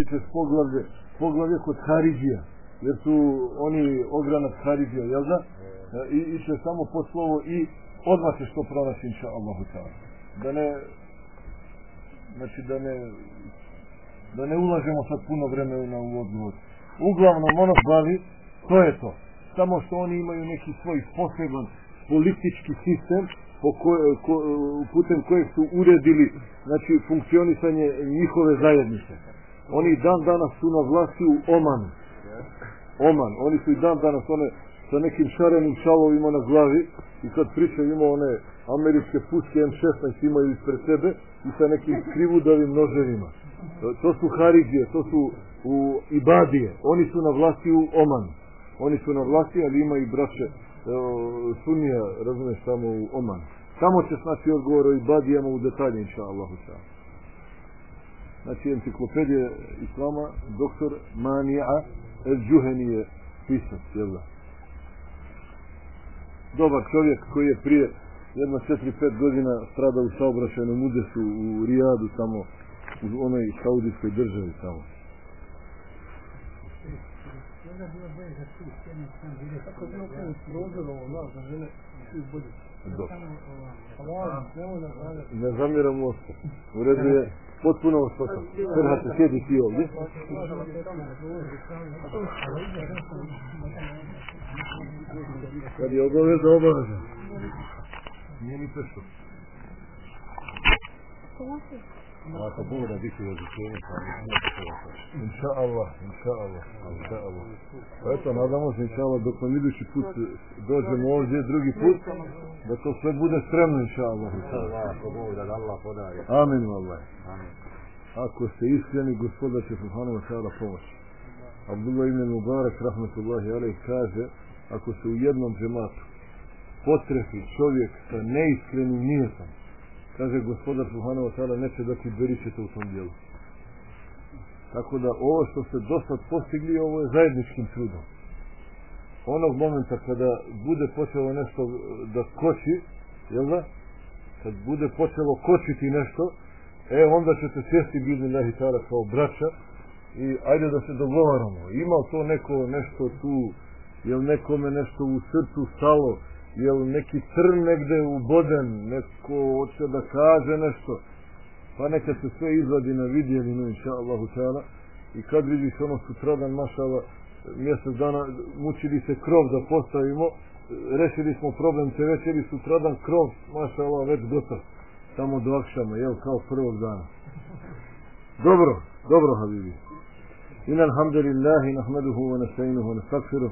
tiče poglavlje, poglavlje kod Haridija, jer su oni ogranak Haridija, jel da? I iće samo po slovo i odmah se što pronaći, inša Allahu ta'ala. Da ne, znači da ne, da ne ulažemo sad puno vremena u odgovor. Uglavnom ono bavi, to je to. Samo što oni imaju neki svoj poseban politički sistem po ko, ko, putem kojeg su uredili znači funkcionisanje njihove zajednice. Oni dan danas su na vlasti u Omanu. Oman, oni su i dan danas one sa nekim šarenim šalovima na glavi i kad pričaju ima one američke puške M16 imaju ispred sebe i sa nekim krivudavim noževima. To su Haridije, to su u Ibadije. Oni su na vlasti u Omanu. Oni su na vlasti, ali ima i braće Sunija, razumeš, tamo u Oman. Tamo će znači odgovor o Ibadijama u detalje, inša Allahu Znači, enciklopedije Islama, doktor Manija El Džuheni je pisac, jel da? Dobar čovjek koji je prije jedno 4-5 godina stradao u saobraćajnom udesu u Rijadu tamo u onoj saudijskoj državi tamo. Ne zamjeram osta. U redu je potpuno osposob. Ferhate, sjedi ti ovdje. Kad je obaveza, obaveza. Nije ni prešlo. Ako Bog da biti različenje, pa Inša Allah, inša Allah, inša Allah. Eto, nadamo se, inša Allah, dok nam idući put dođemo ovdje, drugi put, da to sve bude spremno, inša Allah. Ako Bog da Allah podari. Amin, Allah. Ako ste iskreni, gospoda će Subhanahu wa ta'ala pomoći. Abdullah ibn Mubarak, rahmatullahi alaih, kaže, ako se u jednom džematu potrefi čovjek sa neiskrenim nijetom, kaže gospodar Subhanahu wa ta'ala neće da ti beričete u tom dijelu. Tako da ovo što ste dosta postigli, ovo je zajedničkim trudom. Onog momenta kada bude počelo nešto da koči, jel da? Kad bude počelo kočiti nešto, e onda ćete sjesti bili lahi ta'ala kao braća i ajde da se dogovaramo. Ima to neko nešto tu, jel nekome nešto u srcu stalo, jel neki crn negde u boden, neko hoće da kaže nešto, pa neka se sve izvadi na vidjelinu, inša Allahu ta'ala, i kad vidiš ono sutradan, mašala, mjesec dana mučili se krov da postavimo, rešili smo problem te večeri, sutradan krov, mašala, već gotov, samo do akšama, jel, kao prvog dana. Dobro, dobro, habibi. إن الحمد لله نحمده ونستعينه ونستغفره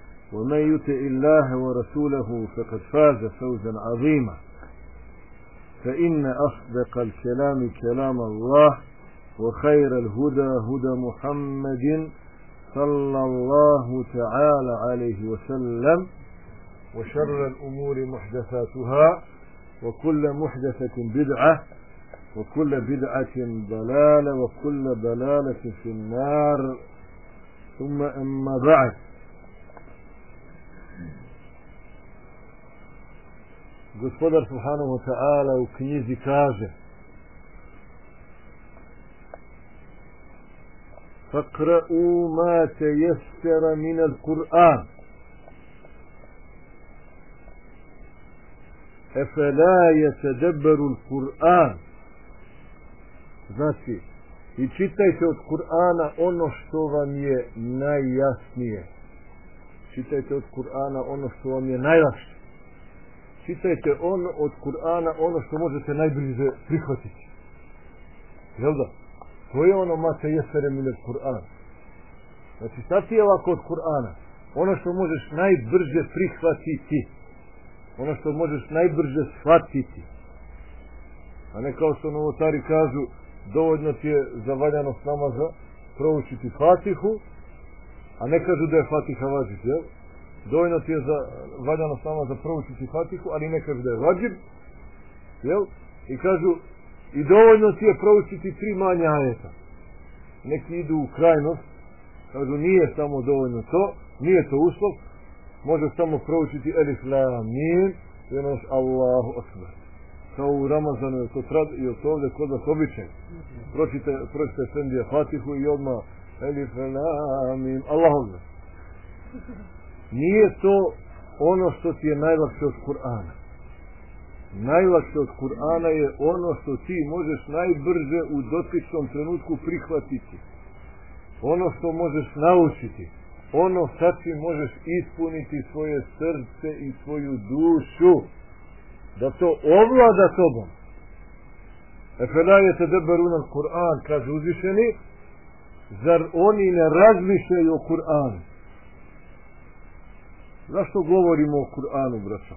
ومن يطع الله ورسوله فقد فاز فوزا عظيما. فإن أصدق الكلام كلام الله وخير الهدى هدى محمد صلى الله تعالى عليه وسلم وشر الأمور محدثاتها وكل محدثة بدعة وكل بدعة ضلالة وكل ضلالة في النار. ثم أما بعد gospodar subhanahu wa ta'ala u knjizi kaže فاقرأوا ما تيسر من القرآن أفلا يتدبر القرآن znači i čitajte od Kur'ana ono što vam je najjasnije čitajte od Kur'ana ono što vam je najlakše čitajte on od Kur'ana ono što možete najbliže prihvatiti. Jel da? to je ono mate jesere mile Kur'an. Znači sad ti je ovako od Kur'ana. Ono što možeš najbrže prihvatiti. Ono što možeš najbrže shvatiti. A ne kao što novotari kažu dovoljno ti je za valjanost namaza proučiti Fatihu, a ne kažu da je Fatiha vađib, jel? Dovoljno ti je za, valjano samo za proučiti Fatihu, ali ne kažu da je vađib, jel? I kažu, i dovoljno ti je proučiti tri manja ajeta. Neki idu u krajnost, kažu nije samo dovoljno to, nije to uslov, može samo proučiti Elif La Min, i ono Allahu Akbar. Kao u Ramazanu je to trad i to ovdje kod vas običaj. Pročite, pročite Sendija Fatihu i odmah Elif La Min, Allahu Akbar. Nije to ono što ti je najlakše od Kur'ana. Najlakše od Kur'ana je ono što ti možeš najbrže u dotičnom trenutku prihvatiti. Ono što možeš naučiti. Ono sa čim možeš ispuniti svoje srce i svoju dušu. Da to ovlada tobom. E fedajete debaruna Kur'an, kaže uzvišeni, zar oni ne razmišljaju o Kur'anu? Zašto govorimo o Kur'anu, braćo?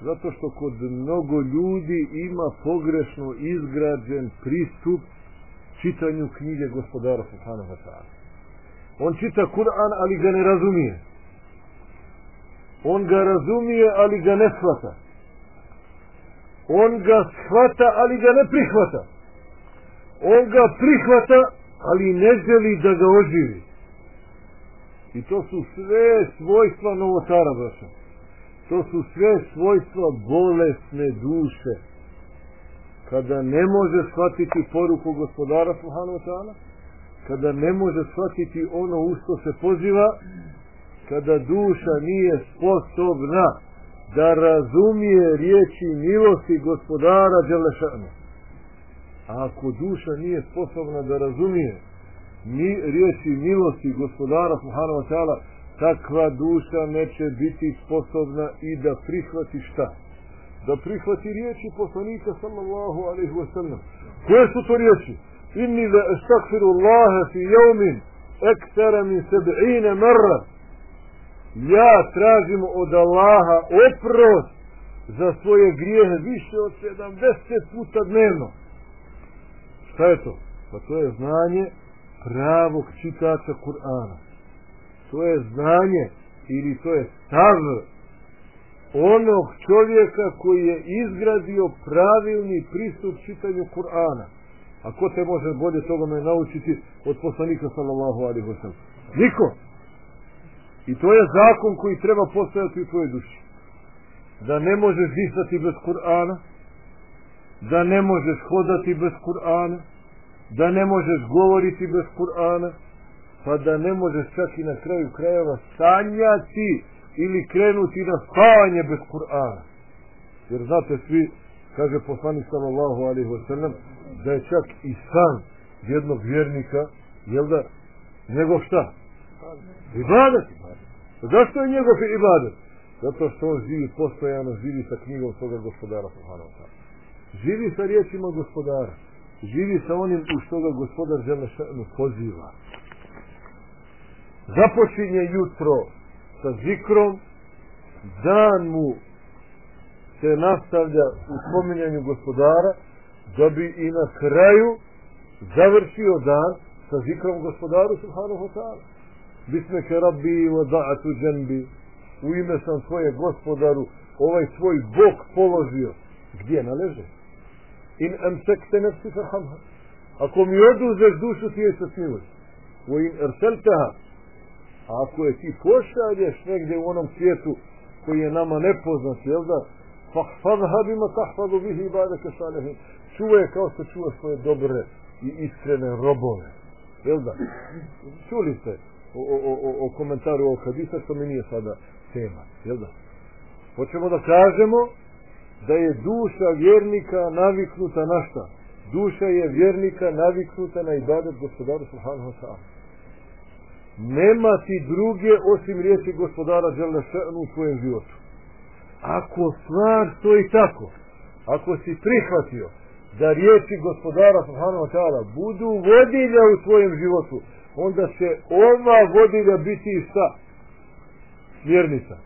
Zato što kod mnogo ljudi ima pogrešno izgrađen pristup čitanju knjige gospodara Subhanahu wa. On čita Kur'an, ali ga ne razumije. On ga razumije, ali ga ne shvata. On ga shvata, ali ga ne prihvata. On ga prihvata, ali ne želi da ga oživi. I to su sve svojstva novotara, braća. To su sve svojstva bolesne duše. Kada ne može shvatiti poruku gospodara Subhanahu ta'ala, kada ne može shvatiti ono u što se poziva, kada duša nije sposobna da razumije riječi milosti gospodara Đelešana. A ako duša nije sposobna da razumije ni riječi milosti gospodara Subhanahu wa ta'ala, takva duša neće biti sposobna i da prihvati šta? Da prihvati riječi poslanika sallallahu alaihi wa sallam. Koje su to riječi? Inni la estakfiru Allahe fi jaumin ekstara min seb'ine marra. Ja tražim od Allaha oprost za svoje grijehe više od 70 puta dnevno. Šta je to? Pa to je znanje pravog čitača Kur'ana to je znanje ili to je stav onog čovjeka koji je izgradio pravilni pristup čitanju Kur'ana. A ko te može bolje toga me naučiti od poslanika sallallahu alaihi wa? Niko! I to je zakon koji treba postojati u tvojoj duši. Da ne možeš disati bez Kur'ana, da ne možeš hodati bez Kur'ana, da ne možeš govoriti bez Kur'ana, pa da ne možeš čak i na kraju krajeva sanjati ili krenuti na spavanje bez Kur'ana. Jer znate svi, kaže poslanik sallallahu alaihi wa sallam, da je čak i san jednog vjernika, jel da, njegov šta? Ibadet. Zašto je njegov ibadet? Zato što on živi postojano, živi sa knjigom svoga gospodara subhanahu wa Živi sa riječima gospodara. Živi sa onim u što ga gospodar žele poziva započinje jutro sa zikrom, dan mu se nastavlja u spominjanju gospodara, da bi i na kraju završio dan sa zikrom gospodaru subhanahu wa ta'ala. Bismeke rabbi wa da'atu džembi, u ime sam svoje gospodaru, ovaj svoj bok položio. Gdje naleže? Emsekte nefsi farhamha. Ako mi oduzeš dušu, ti je se smiluj. In erselteha, A ako je ti pošalješ negdje u onom svijetu koji je nama nepoznat, jel da? Fahfadha bima tahfadu bihi ibadaka salihim. Čuvaj kao što čuva svoje dobre i iskrene robove. Jel da? Čuli ste o, o, o, o komentaru ovog hadisa, što mi nije sada tema. Jel da? Hoćemo da kažemo da je duša vjernika naviknuta na šta? Duša je vjernika naviknuta na ibadet gospodaru subhanahu wa nema ti druge osim riječi gospodara Đelešanu u svojem životu. Ako stvar stoji tako, ako si prihvatio da riječi gospodara Subhanahu wa ta'ala budu vodilja u svojem životu, onda će ova vodilja biti i šta? Smjernica.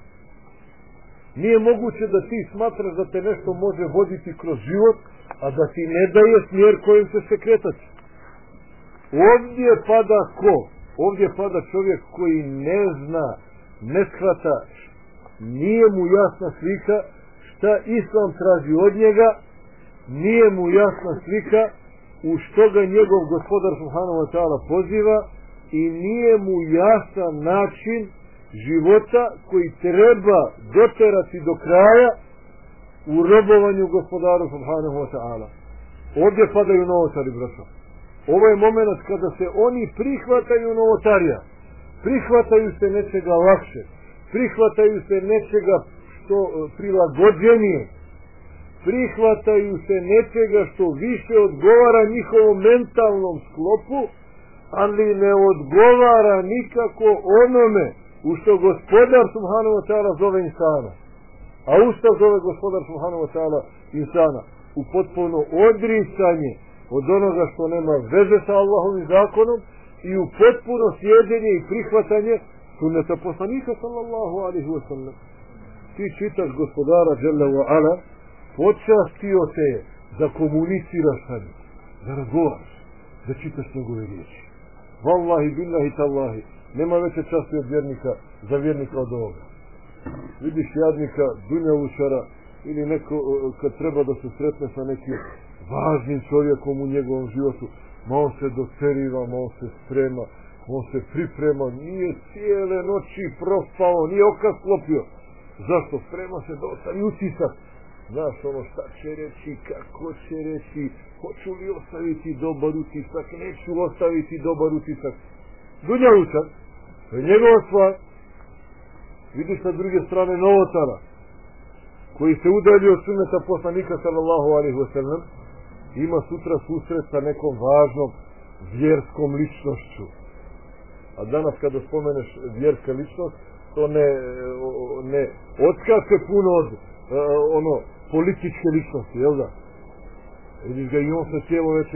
Nije moguće da ti smatraš da te nešto može voditi kroz život, a da ti ne daje smjer kojim se kretati. Ovdje pada ko? Ovdje pada čovjek koji ne zna, ne shvata, nije mu jasna slika šta Islam traži od njega, nije mu jasna slika u što ga njegov gospodar Subhanahu wa ta'ala poziva i nije mu jasan način života koji treba doterati do kraja u robovanju gospodaru Subhanahu wa ta'ala. Ovdje padaju novotari, braćo. Ovo je moment kada se oni prihvataju novotarija. Prihvataju se nečega lakše. Prihvataju se nečega što e, prilagođenije. Prihvataju se nečega što više odgovara njihovom mentalnom sklopu, ali ne odgovara nikako onome u što gospodar Subhanahu wa ta'ala zove insana. A ustav zove gospodar Subhanahu wa ta'ala insana u potpuno odricanje od onoga što nema veze sa Allahovim zakonom i u potpuno sjedenje i prihvatanje sunneta poslanika sallallahu alaihi wa sallam. Ti čitaš gospodara Jalla wa ala, počastio te da komuniciraš sa njim, da razgovaraš, da čitaš njegove riječi. Wallahi, billahi, tallahi, nema veće časti od vjernika, za vjernika od ovoga. Vidiš jadnika, dunjavučara, ili neko kad treba da se sretne sa nekim važnim čovjekom u njegovom životu, ma on se doteriva, ma on se sprema, on se priprema, nije cijele noći prospao, nije oka sklopio. Zašto? Sprema se da ostavi utisak. Znaš ono šta će reći, kako će reći, hoću li ostaviti dobar utisak, neću ostaviti dobar utisak. Dunja učak, to je njegova stvar. Vidiš sa druge strane novotara, koji se udalji od sunneta poslanika sallallahu alaihi wa sallam, ima sutra susret sa nekom važnom vjerskom ličnošću. A danas kada spomeneš vjerska ličnost, to ne, ne odskače puno od uh, ono političke ličnosti, jel da? Vidiš ga i on se cijelo već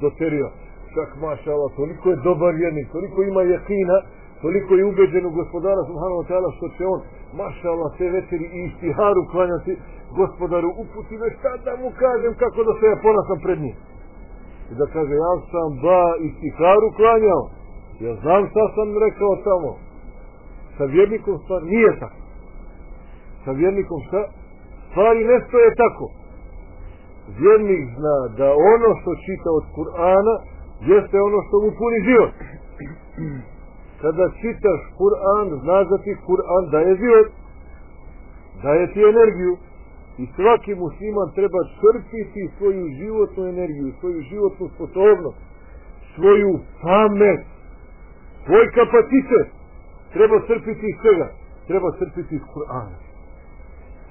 doterio. Čak mašala, toliko je dobar vjernik, toliko ima jakina, toliko je ubeđen u gospodara subhanahu wa ta'ala što će on mašala te večeri i istiharu klanjati gospodaru uputi me šta da mu kažem kako da se ja ponasam pred njim. I da kaže ja sam ba istiharu klanjao ja znam šta sam rekao tamo. Sa vjernikom stvar nije tako. Sa vjernikom šta? Stvari ne stoje tako. Vjernik zna da ono što čita od Kur'ana jeste ono što mu puni život kada čitaš Kur'an, znaš da ti Kur'an daje život, daje ti energiju i svaki musliman treba crpiti svoju životnu energiju, svoju životnu sposobnost, svoju pamet, svoj kapacitet. Treba crpiti iz svega. Treba crpiti iz Kur'ana.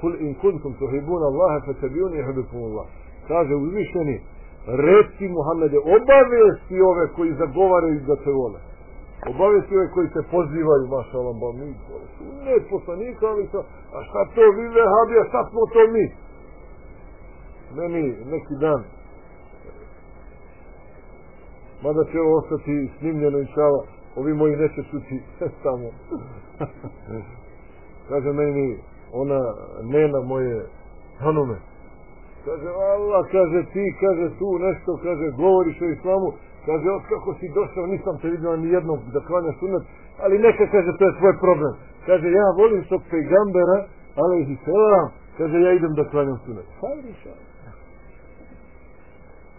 Kul in kuntum tuhibuna Allaha fatabiuni yuhibbukum Allah. Kaže uzvišeni, reci Muhammede, obavijesti ove koji zagovaraju da te vole obavesti ove koji se pozivaju, maša Allah, mi, ne poslanika, ali sa, a šta to vi vehabi, a šta smo to mi? Meni neki dan, mada će ovo ostati snimljeno i šala, ovi moji neće čuti tamo. kaže meni, ona nena moje hanume, kaže, Allah, kaže ti, kaže tu nešto, kaže, govoriš o islamu, Kaže, od kako si došao, nisam te vidio ni jednog da klanja sunet, ali neka, kaže, to je svoj problem. Kaže, ja volim tog pejgambera, ali ih selam, kaže, ja idem da klanjam sunet.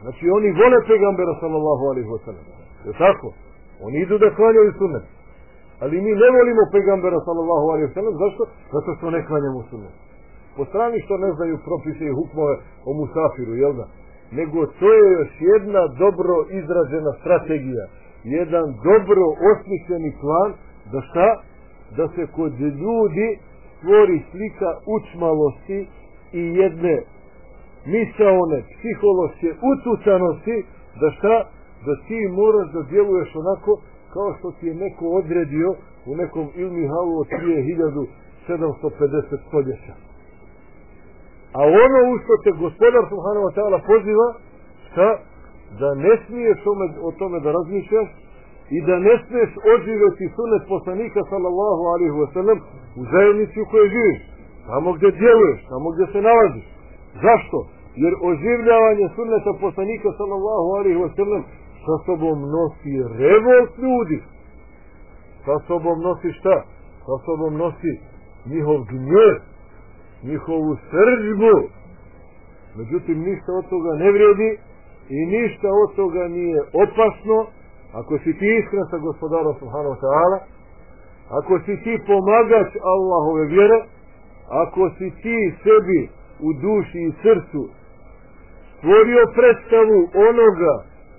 Znači, oni vole pejgambera, sallallahu alaihi wa sallam. Je tako? Oni idu da klanjaju sunet. Ali mi ne volimo pejgambera, sallallahu alaihi wa sallam. Zašto? Zato što ne klanjamo sunet. Po strani što ne znaju propise i hukmove o musafiru, jel da? Nego to je još jedna dobro izražena strategija, jedan dobro osmišljeni plan da šta? Da se kod ljudi stvori slika učmalosti i jedne misaone psihološke utucanosti da šta? Da ti moraš da djeluješ onako kao što ti je neko odredio u nekom ilmi halu od 1750 stoljeća. A ono u što te gospodar Subhanahu wa ta'ala poziva, šta? Da ne smiješ tome, o tome da razmišljaš i da ne smiješ oživjeti sunet poslanika sallallahu alaihi wa sallam u zajednici u kojoj živiš. Tamo gdje djeluješ, tamo gdje se nalaziš. Zašto? Jer oživljavanje sunneta poslanika sallallahu alaihi wa sallam sa sobom nosi revolt ljudi. Sa sobom nosi šta? Sa sobom nosi njihov gnjev, njihovu srđbu. Međutim, ništa od toga ne vredi i ništa od toga nije opasno ako si ti iskren sa gospodarom Subhanahu ta'ala, ako si ti pomagač Allahove vjere, ako si ti sebi u duši i srcu stvorio predstavu onoga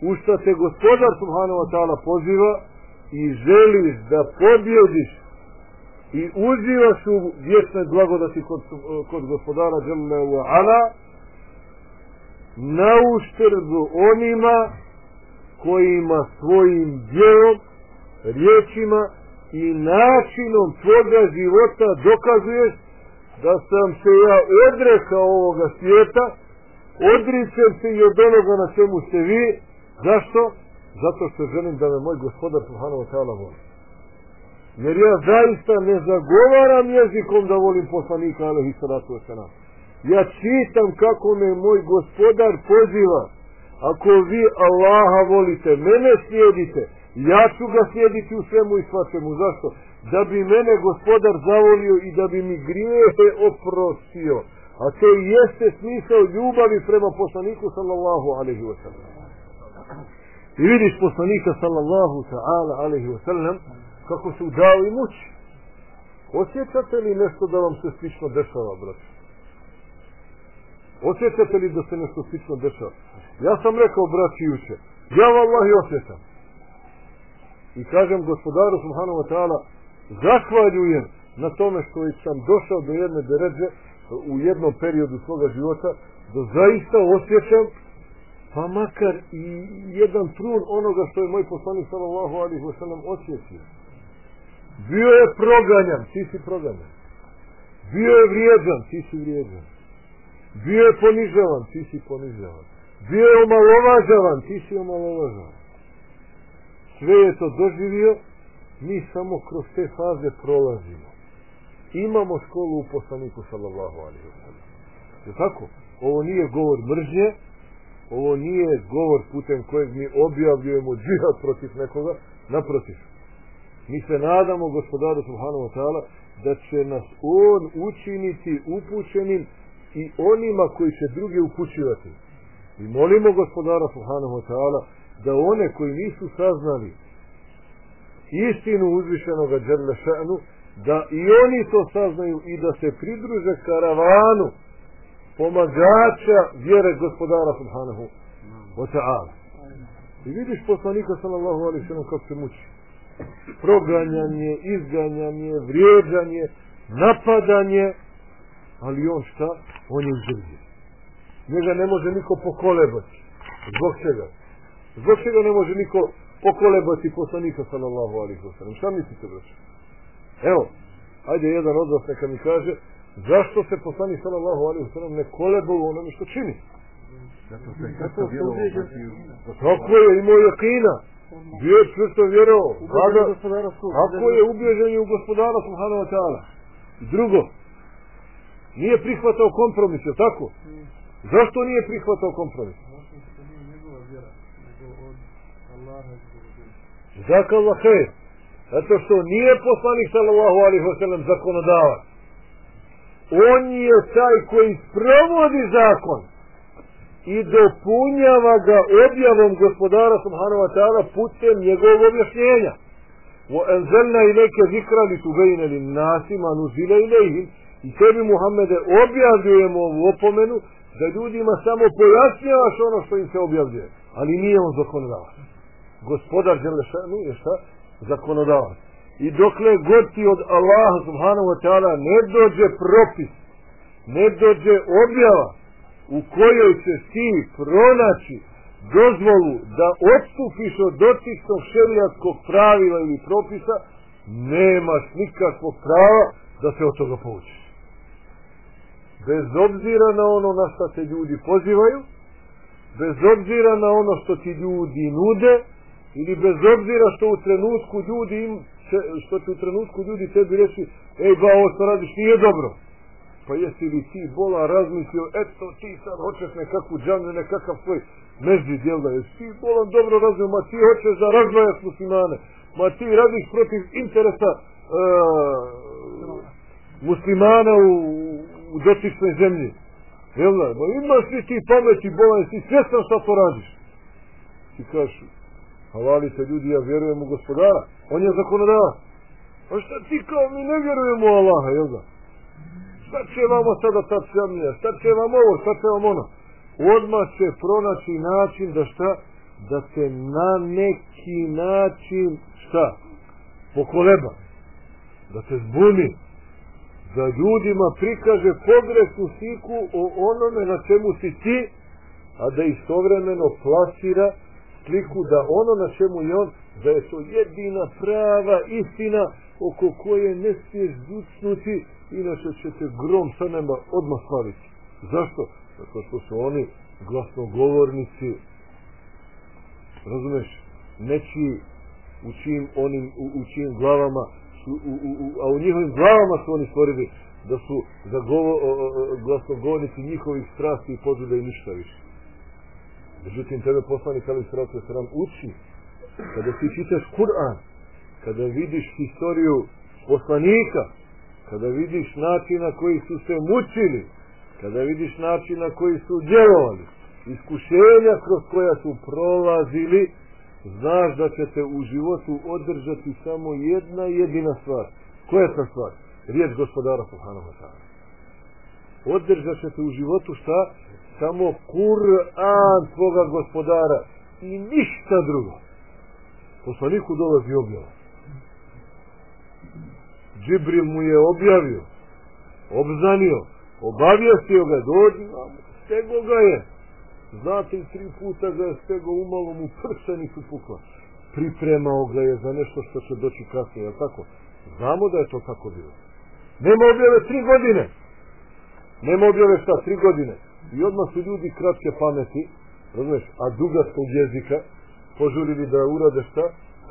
u što te gospodar Subhanahu wa ta'ala poziva i želiš da pobjediš i uživaš u vječne blagodati kod, kod gospodara Jalla ala na uštrbu onima kojima svojim djelom, riječima i načinom tvoga života dokazuješ da sam se ja odrekao ovoga svijeta, odričem se i od onoga na čemu ste vi. Zašto? Zato što želim da me moj gospodar Subhanahu wa ta'ala voli. Jer ja zaista ne zagovaram jezikom da volim poslanika alaihi salatu wasalam. Ja čitam kako me moj gospodar poziva. Ako vi Allaha volite, mene slijedite, ja ću ga slijediti u svemu i svačemu. Zašto? Da bi mene gospodar zavolio i da bi mi grijehe oprostio. A to jeste smisao ljubavi prema poslaniku sallallahu alaihi wa sallam. I vidiš poslanika sallallahu ta'ala alaihi wa sallam kako su dao i muči. Osjećate li nešto da vam se slično dešava, brate? Osjećate li da se nešto slično dešava? Ja sam rekao, braći, juče, ja vallahi osjećam. I kažem gospodaru subhanahu wa ta'ala, zahvaljujem na tome što sam došao do jedne deređe u jednom periodu svoga života, da zaista osjećam pa makar i jedan trun onoga što je moj poslanik sallallahu alaihi wa sallam osjetio. Bio je proganjan, ti si proganjan. Bio je vrijeđan, ti si vrijeđan. Bio je ponižavan, ti si ponižavan. Bio je omalovažavan, ti si omalovažavan. Sve je to doživio, mi samo kroz te faze prolazimo. Imamo školu u poslaniku sallallahu alaihi wa sallam. Je tako? Ovo nije govor mržnje, ovo nije govor putem kojeg mi objavljujemo džihad protiv nekoga, naprotiv. Mi se nadamo gospodaru subhanahu wa ta'ala da će nas on učiniti upućenim i onima koji će druge upućivati. I molimo gospodara subhanahu wa ta'ala da one koji nisu saznali istinu uzvišenoga dželle šanu, da i oni to saznaju i da se pridruže karavanu pomagača vjere gospodara subhanahu wa ta'ala. I vidiš poslanika sallallahu alaihi sallam kako se muči. Proganjanje, izganjanje, vrijeđanje, napadanje, ali on šta? On je uzdržio. Njega ne može niko pokolebati. Zbog čega? Zbog čega ne može niko pokolebati poslanika sallallahu alaihi wa sallam? Šta mislite, braće? Evo, ajde jedan od vas neka mi kaže, zašto se poslanik sallallahu alaihi wa sallam ne koleba u onome što čini? Zato što je. Tako je imao jakina. Bio je čvrsto vjerovao. Ako je ubježen u gospodara subhanahu wa ta'ala. Drugo, nije prihvatao kompromis, je tako? Zašto nije prihvatao kompromis? Zaka Allah hej. Zato što nije poslanik sallallahu alaihi wa sallam zakonodavac. On je taj koji sprovodi zakon i dopunjava ga objavom gospodara subhanahu wa ta'ala putem njegovog objašnjenja. وَأَنْزَلْنَا إِلَيْكَ ذِكْرًا لِتُبَيْنَ النَّاسِ مَا نُزِلَ إِلَيْهِمْ I tebi Muhammede objavljujemo ovu opomenu da ljudima samo pojasnjavaš ono što im se objavljuje. Ali nije on zakonodavac. Gospodar Đelešanu je šta? Zakonodavac. I dokle god ti od Allaha subhanahu wa ta'ala ne dođe propis, ne dođe objava u kojoj će ti pronaći dozvolu da odstupiš od dotičnog šerijatskog pravila ili propisa, nemaš nikakvog prava da se od toga povučiš. Bez obzira na ono na što te ljudi pozivaju, bez obzira na ono što ti ljudi nude, ili bez obzira što u trenutku ljudi im, što ti u trenutku ljudi tebi reći, ej ba, ovo što radiš nije dobro. Pa jesi li ti bola razmislio, eto ti sad hoćeš nekakvu džanu, nekakav svoj među jel da, jesi ti bolan dobro razumio, ma ti hoćeš da razvojaš muslimane, ma ti radiš protiv interesa uh, muslimana u, u dotičnoj zemlji. Jel da, ma imaš li ti pameti, bolan, si svjestan šta to radiš? Ti kažeš, havalite ljudi, ja vjerujem u gospodara, on je zakonodavac. A šta ti kao mi ne vjerujemo u Allaha, jel da? Šta će vam sada ta psjamnija, šta će vam ovo, šta će vam ono? Odmah će pronaći način da šta? Da te na neki način šta? Pokoleba. Da te zbuni. Da ljudima prikaže pogrešnu sliku o onome na čemu si ti, a da istovremeno plasira sliku da ono na čemu je on, da je to jedina prava istina oko koje ne smiješ zucnuti, inače će te grom sa nema odmah slaviti. Zašto? Zato što su oni glasnogovornici, razumeš, neći u čijim, onim, u, u čijim glavama, su, u, u, u, a u njihovim glavama su oni stvorili da su za govo, glasnogovornici njihovih strasti i pozuda i ništa više. Međutim, tebe poslanik Ali Sratu Sram uči, kada ti čitaš Kur'an, kada vidiš historiju poslanika, kada vidiš način na koji su se mučili, kada vidiš način na koji su djelovali, iskušenja kroz koja su prolazili, znaš da će te u životu održati samo jedna jedina stvar. Koja je ta stvar? Riječ gospodara Subhanahu wa ta'ala. Održat će te u životu šta? Samo Kur'an tvoga gospodara i ništa drugo. Poslaniku dolazi objava. Džibril mu je objavio, obznanio, obavijestio ga, dođi vam, stego ga je. Znate, tri puta ga je stego umalo mu prsa nisu pukla. Pripremao ga je za nešto što će doći kasnije, je tako? Znamo da je to tako bilo. Nema objave tri godine. Nema objave šta, tri godine. I odmah su ljudi kratke pameti, razumiješ, a dugaskog jezika, požurili da urade šta?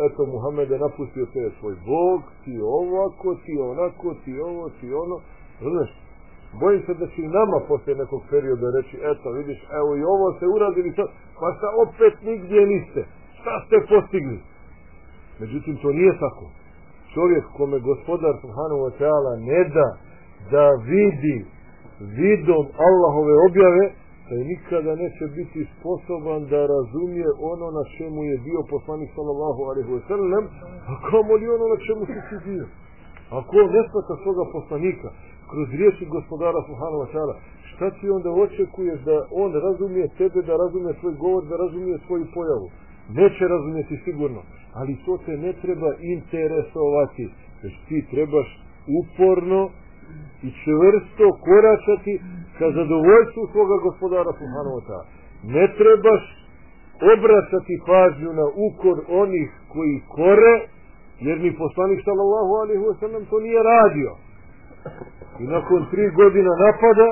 Eto, Muhammed je napustio te svoj Bog, ti ovako, ti onako, ti ovo, ti ono. Razumiješ, bojim se da će nama poslije nekog perioda reći, eto, vidiš, evo i ovo se uradili, sad, pa šta opet nigdje niste? Šta ste postigli? Međutim, to nije tako. Čovjek kome gospodar Subhanahu wa ta'ala ne da da vidi vidom Allahove objave, taj nikada neće biti sposoban da razumije ono na čemu je bio poslanik sallallahu alaihi wa sallam, a kamo li ono na čemu se ti bio? Ako on ne svoga poslanika kroz riječi gospodara subhanahu wa ta'ala, šta ti onda očekuješ da on razumije tebe, da razumije tvoj govor, da razumije svoju pojavu? Neće razumjeti sigurno, ali to te ne treba interesovati, već ti trebaš uporno i čvrsto koračati ka zadovoljstvu svoga gospodara subhanahu. Ne trebaš obraćati pažnju na ukor onih koji kore, jer ni poslanik sallallahu alaihi wa sallam to nije radio. I nakon tri godina napada,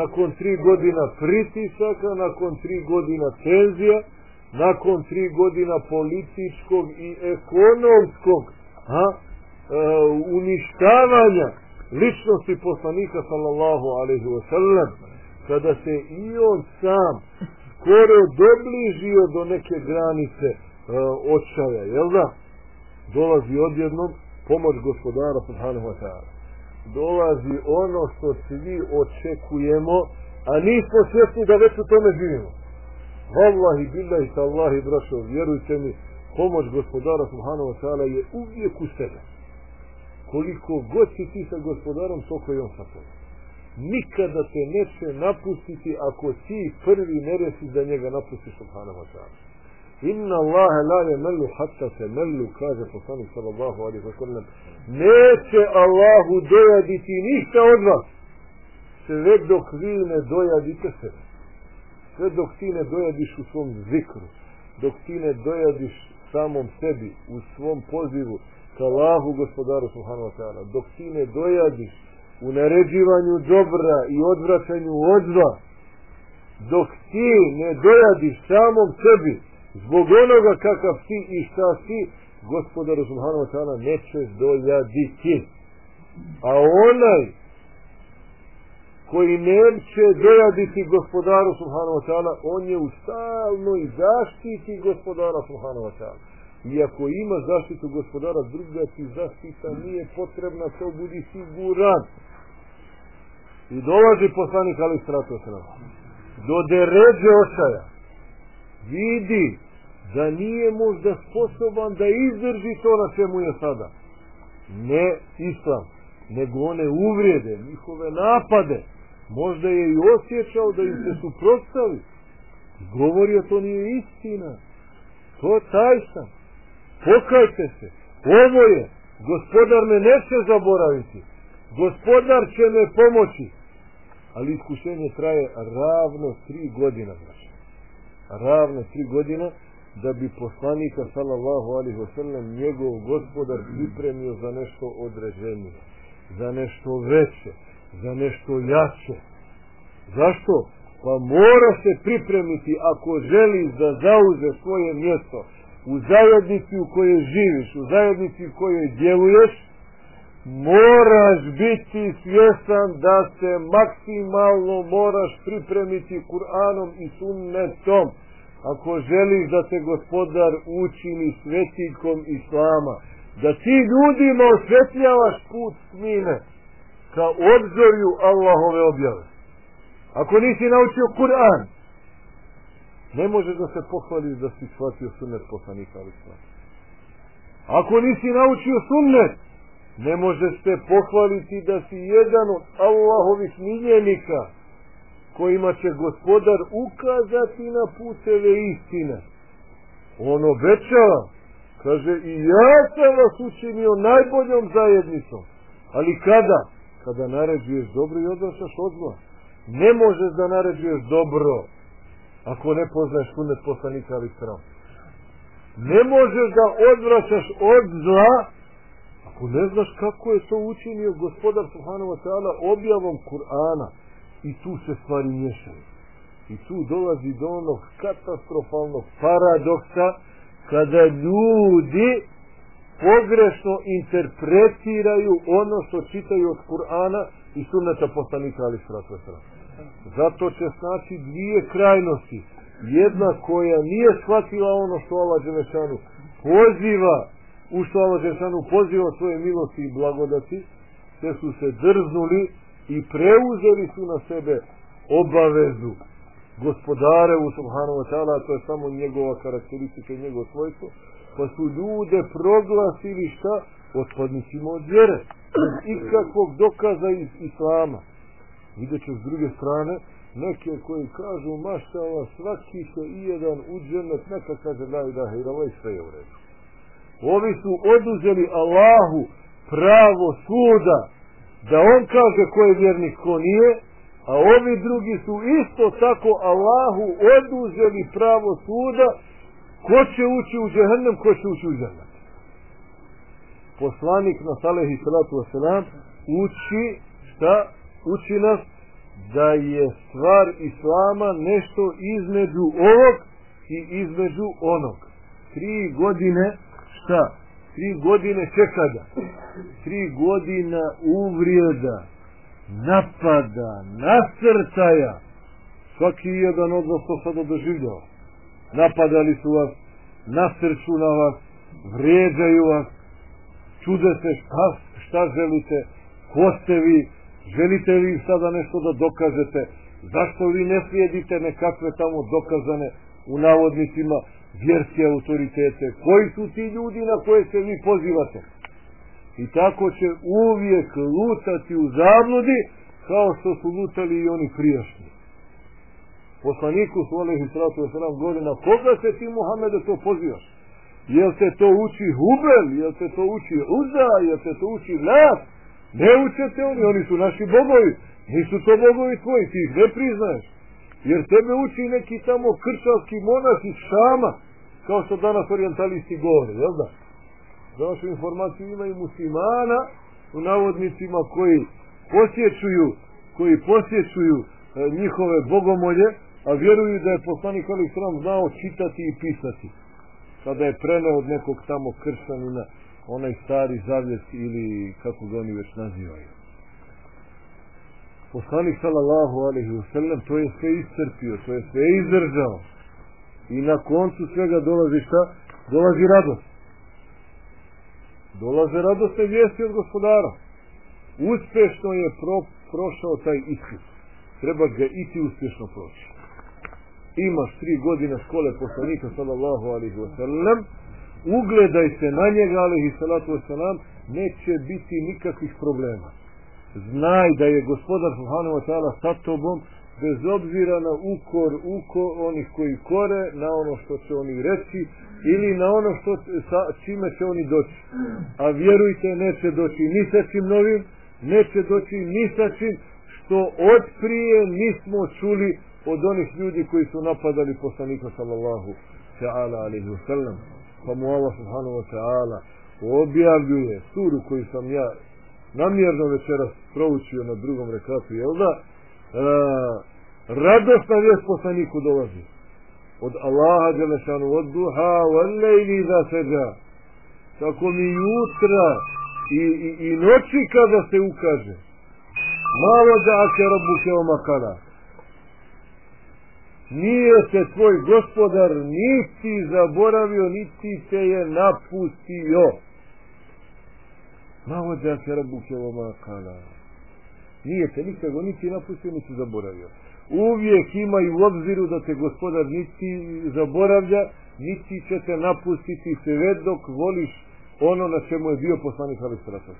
nakon tri godina pritisaka, nakon tri godina tenzija, nakon tri godina političkog i ekonomskog ha, e, uništavanja ličnosti poslanika sallallahu alaihi wa sallam, kada se i on sam skoro dobližio do neke granice e, očaja, jel da? Dolazi odjednom pomoć gospodara subhanahu wa ta'ala. Dolazi ono što svi očekujemo, a nismo svjesni da već u tome živimo. Wallahi billahi tallahi brašo, vjerujte mi, pomoć gospodara subhanahu wa ta'ala je uvijek u sebe koliko god si ti sa gospodarom, toliko je on sa tobom. Nikada te neće napustiti ako ti prvi ne resi da njega napustiš subhanahu wa ta'ala. Inna Allahe la je melu hatta se melu, kaže poslanik sallallahu alaihi wa sallam. Neće Allahu dojaditi ništa od vas, sve dok vi ne dojadite sebe. Sve dok ti ne dojadiš u svom zikru, dok ti ne dojadiš samom sebi, u svom pozivu, ka Allahu gospodaru subhanahu wa ta'ala dok ti ne dojadiš u naređivanju dobra i odvraćanju od zla dok ti ne dojadiš samom sebi zbog onoga kakav ti i šta si gospodaru subhanahu wa ta'ala nećeš dojaditi a onaj koji neće dojaditi gospodaru Subhanahu wa ta'ala, on je u stalnoj zaštiti gospodara Subhanahu wa ta'ala. I ako ima zaštitu gospodara, druga ti zaštita nije potrebna, to budi siguran. I dolazi poslanik ali stratu Do deređe očaja. Vidi da nije možda sposoban da izdrži to na čemu je sada. Ne islam, nego one uvrede, njihove napade. Možda je i osjećao da im se suprotstavi. Govorio to nije istina. To taj sam. Pokajte se. Ovo je. Gospodar me neće zaboraviti. Gospodar će me pomoći. Ali iskušenje traje ravno tri godina. Ravno tri godina da bi poslanika sallallahu alaihi wasallam njegov gospodar pripremio za nešto određenije, za nešto veće, za nešto jače. Zašto? Pa mora se pripremiti ako želi da zauze svoje mjesto u zajednici u kojoj živiš, u zajednici u kojoj djeluješ, moraš biti svjestan da se maksimalno moraš pripremiti Kur'anom i sunnetom ako želiš da te gospodar učini svetikom Islama, da ti ljudima osvetljavaš put smine ka obzorju Allahove objave. Ako nisi naučio Kur'an, ne možeš da se pohvališ da si shvatio sunnet poslanika ali Ako nisi naučio sunnet, ne možeš se pohvaliti da si jedan od Allahovih miljenika, kojima će gospodar ukazati na puteve istine. On obećava, kaže i ja sam vas učinio najboljom zajednicom. Ali kada? Kada naređuješ dobro i odvraćaš od. Ne možeš da naređuješ dobro ako ne poznaješ sunet poslanika ali sram. Ne možeš da odvraćaš od zla ako ne znaš kako je to učinio gospodar Subhanahu wa ta'ala objavom Kur'ana i tu se stvari miješaju. I tu dolazi do onog katastrofalnog paradoksa kada ljudi pogrešno interpretiraju ono što čitaju od Kur'ana i sunneta poslanika ali sratu Zato će znači dvije krajnosti. Jedna koja nije shvatila ono što Allah Đelešanu poziva, u što Allah Đelešanu poziva svoje milosti i blagodati, te su se drznuli i preuzeli su na sebe obavezu gospodare u subhanahu wa ta'ala to je samo njegova karakteristika i njegovo svojstvo pa su ljude proglasili šta? Otpadnicima od vjere. Bez ikakvog dokaza iz islama vidjet ću s druge strane neke koji kažu maštala svaki se i jedan u džennet neka kaže da i da i sve je u redu ovi su oduzeli Allahu pravo suda da on kaže ko je vjernik, ko nije, a ovi drugi su isto tako Allahu oduzeli pravo suda, ko će ući u džehennem, ko će ući u džehennem. Poslanik na salehi salatu wasalam uči šta? Uči nas da je stvar Islama nešto između ovog i između onog. Tri godine šta? tri godine čekanja, tri godina uvrijeda, napada, nasrtaja, svaki jedan od vas to sada doživljava. Napadali su vas, nasrću na vas, vrijeđaju vas, čude se šta, šta želite, ko ste vi, želite vi sada nešto da dokažete, zašto vi ne slijedite nekakve tamo dokazane u navodnicima vjerske autoritete, koji su ti ljudi na koje se vi pozivate. I tako će uvijek lutati u zabludi kao što su lutali i oni prijašnji. Poslaniku su alaihi sratu wasalam govori na koga se ti Muhammede to pozivaš? Jel te to uči Hubel? Jel te to uči Uza? Jel te to uči Las? Ne učete oni, oni su naši bogovi. Nisu to bogovi tvoji, ti ih ne priznaješ. Jer tebe uči neki tamo krčavski monak iz Šama, kao što danas orientalisti govore, jel da? Za vašu informaciju ima i muslimana u navodnicima koji posjećuju, koji posjećuju e, njihove bogomolje, a vjeruju da je poslanik Ali Sram znao čitati i pisati. Kada je preneo od nekog tamo kršanina onaj stari zavjet ili kako ga oni već nazivaju. Poslanik sallallahu alaihi wasallam to je sve iscrpio, to je sve izdržao. I na koncu svega dolazi šta? Dolazi radost. Dolaze radosne vijesti od gospodara. Uspješno je pro, prošao taj ispit. Treba ga i ti uspješno proći. Imaš tri godine škole poslanika sallallahu alaihi wasallam, ugledaj se na njega alaihi salatu wasallam, neće biti nikakvih problema. Znaj da je gospodar subhanahu wa ta'ala sa tobom, bez obzira na ukor, ukor onih koji kore, na ono što će oni reći ili na ono što, sa čime će oni doći. A vjerujte, neće doći ni sa čim novim, neće doći ni sa čim što od prije nismo čuli od onih ljudi koji su napadali poslanika sallallahu ta'ala alaihi. Pa mu Allah subhanahu wa ta'ala objavljuje suru koju sam ja namjerno večeras proučio na drugom rekatu, jel da? E, radosna vijest poslaniku dolazi. Od Allaha Đelešanu, od duha, od lejli da seđa. Tako mi jutra i, i, i noći kada se ukaže. Malo da ake robuke omakala. Nije se tvoj gospodar niti zaboravio, niti te je napustio. Malo da ake robuke omakala. Nije te nikako niti napustio, niti zaboravio. Uvijek imaj u obziru da te gospodar niti zaboravlja, niti će te napustiti sve dok voliš ono na čemu je bio poslanik Ali Srasa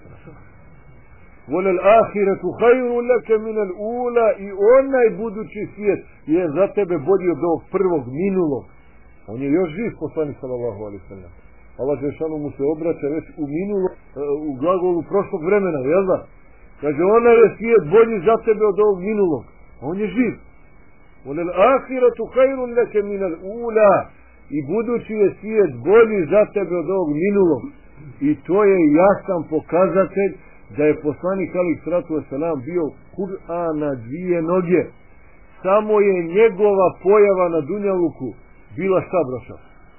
Ahiretu hajru leke minel ula i onaj budući svijet je za tebe bolji od ovog prvog minulog. On je još živ poslanik sallallahu alaihi sallam. Allah Žešanu mu se obraća već u minulo, u glagolu prošlog vremena, jel da? Kaže, onaj je svijet bolji za tebe od ovog minulog. On je živ. Ahiretu hajru leke minel ula i budući je svijet bolji za tebe od ovog minulog. I to je jasan pokazatelj da je poslanik Ali Sratu Veselam bio Kur'an na dvije noge. Samo je njegova pojava na Dunjaluku bila šta braša?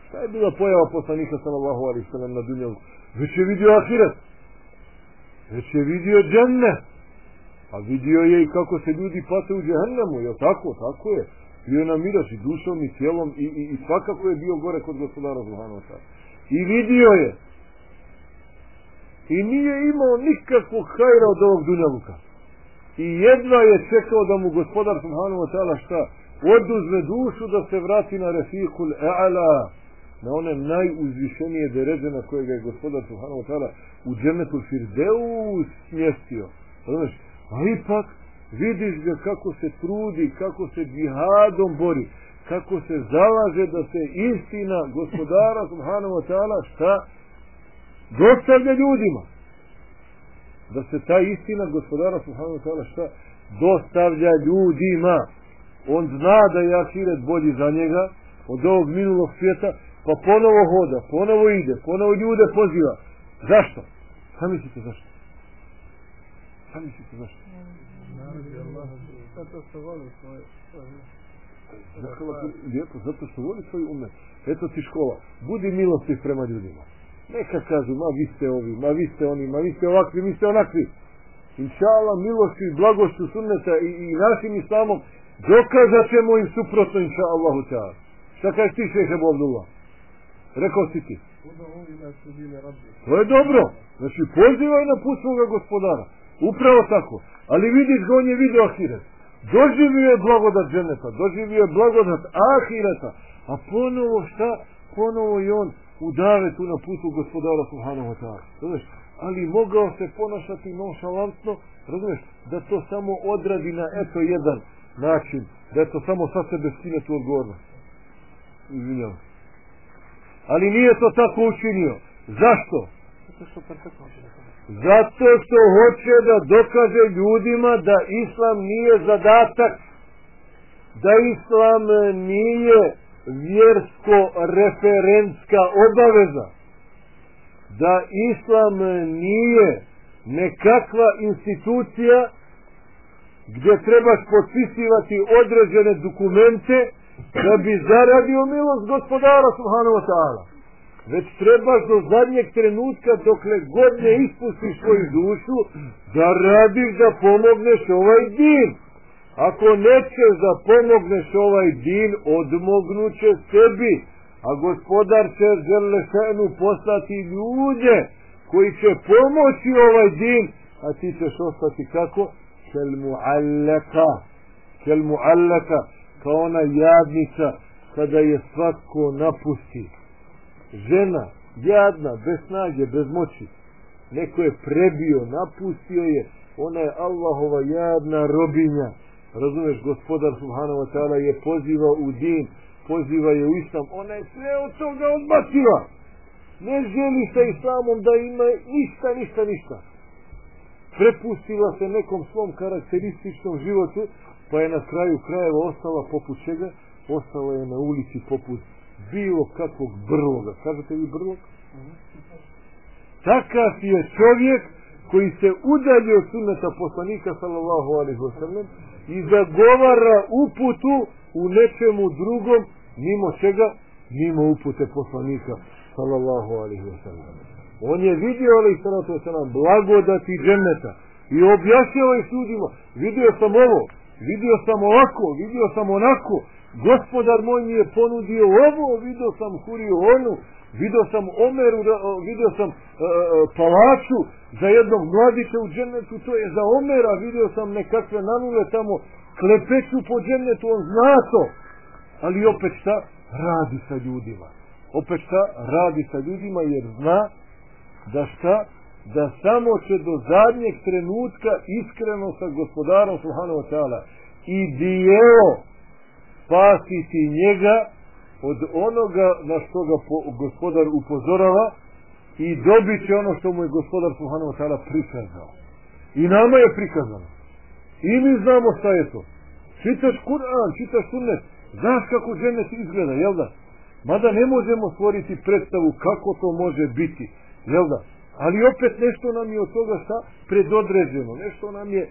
Šta je bila pojava poslanika sallallahu alaihi sallam na Dunjaluku? Već je vidio ahiret. Već je vidio dženne. A vidio je i kako se ljudi pate u džennemu. Je tako? Tako je. Bio na miraš i dušom i cijelom i, i, i svakako je bio gore kod gospodara Zuhanu I vidio je i nije imao nikakvog hajra od ovog dunjaluka. I jedva je čekao da mu gospodar subhanahu wa ta'ala šta oduzme dušu da se vrati na refikul e'ala na one najuzvišenije deređe na koje ga je gospodar subhanahu wa ta'ala u džemetu Firdeus smjestio. Znaš, a ipak vidiš ga kako se trudi, kako se džihadom bori, kako se zalaže da se istina gospodara subhanahu wa ta'ala šta dostavlja ljudima. Da se ta istina gospodara subhanahu wa ta'ala šta dostavlja ljudima. On zna da je ahiret bolji za njega od ovog minulog svijeta, pa ponovo hoda, ponovo ide, ponovo ljude poziva. Zašto? Šta mislite zašto? Šta mislite zašto? Zato što voli svoje Lijepo, zato što voli svoj umet. Eto ti škola. Budi milostiv prema ljudima. Neka kažu, ma vi ste ovi, ma vi ste oni, ma vi ste ovakvi, mi ste onakvi. Inša Allah, milošću i blagošću sunneta i, i našim islamom dokazat ćemo im suprotno, inša ta'ala. Šta kažeš ti, šehe Abdullah? Rekao si ti. To je dobro. Znači, pozivaj na put svoga gospodara. Upravo tako. Ali vidiš ga, on je video ahiret. Doživio je blagodat dženeta, doživio je blagodat ahireta. A ponovo šta? Ponovo i on udave tu na putu gospodara subhanahu wa ta'ala. Razumeš? Ali mogao se ponašati nonšalantno, razumeš? Da to samo odradi na eto jedan način. Da je to samo sa sebe skine tu odgovornost. Izvinjavam. Ali nije to tako učinio. Zašto? Zato što perfektno Zato što hoće da dokaže ljudima da islam nije zadatak, da islam nije vjersko referentska obaveza, da islam nije nekakva institucija gdje trebaš potpisivati određene dokumente da bi zaradio milost gospodara subhanahu wa ta'ala. već trebaš do zadnjeg trenutka dokle god ne ispustiš svoju dušu da radiš da pomogneš ovaj din. Ako nećeš da pomogneš ovaj din, odmognuće sebi, a gospodar će želešenu postati ljude koji će pomoći ovaj din, a ti ćeš ostati kako? Kel muallaka, kao ona jadnica kada je svatko napusti. Žena, jadna, bez snage, bez moći, neko je prebio, napustio je, ona je Allahova jadna robinja. Razumeš, gospodar Subhanahu wa ta'ala je poziva u din, poziva je u islam, ona je sve od toga odbacila. Ne želi sa islamom da ima ništa, ništa, ništa. Prepustila se nekom svom karakterističnom životu, pa je na kraju krajeva ostala poput čega? Ostala je na ulici poput bilo kakvog brloga. Kažete vi brlog? Takav je čovjek koji se udalje od sunneta poslanika sallallahu alaihi wasallam i zagovara uputu u nečemu drugom mimo čega? Mimo upute poslanika sallallahu alaihi wasallam. On je vidio alaihi sallatu wasallam blagodati dženneta i objašnjava ih ljudima. Vidio sam ovo, vidio sam ovako, vidio sam onako, gospodar moj mi je ponudio ovo, vidio sam huriju onu, vidio sam Omeru, vidio sam uh, palaču za jednog mladića u džennetu, to je za Omera, vidio sam nekakve nanule tamo, klepeću po džennetu, on zna to. Ali opet šta? Radi sa ljudima. Opet šta? Radi sa ljudima jer zna da šta? Da samo će do zadnjeg trenutka iskreno sa gospodarom Subhanahu wa ta'ala i dijelo spasiti njega od onoga na što ga gospodar upozorava i dobit će ono što mu je gospodar Subhanahu ta'ala prikazao. I nama je prikazano. I mi znamo šta je to. Čitaš Kur'an, čitaš sunnet, znaš kako džennet izgleda, jel da? Mada ne možemo stvoriti predstavu kako to može biti, jel da? Ali opet nešto nam je od toga šta predodređeno, nešto nam je e,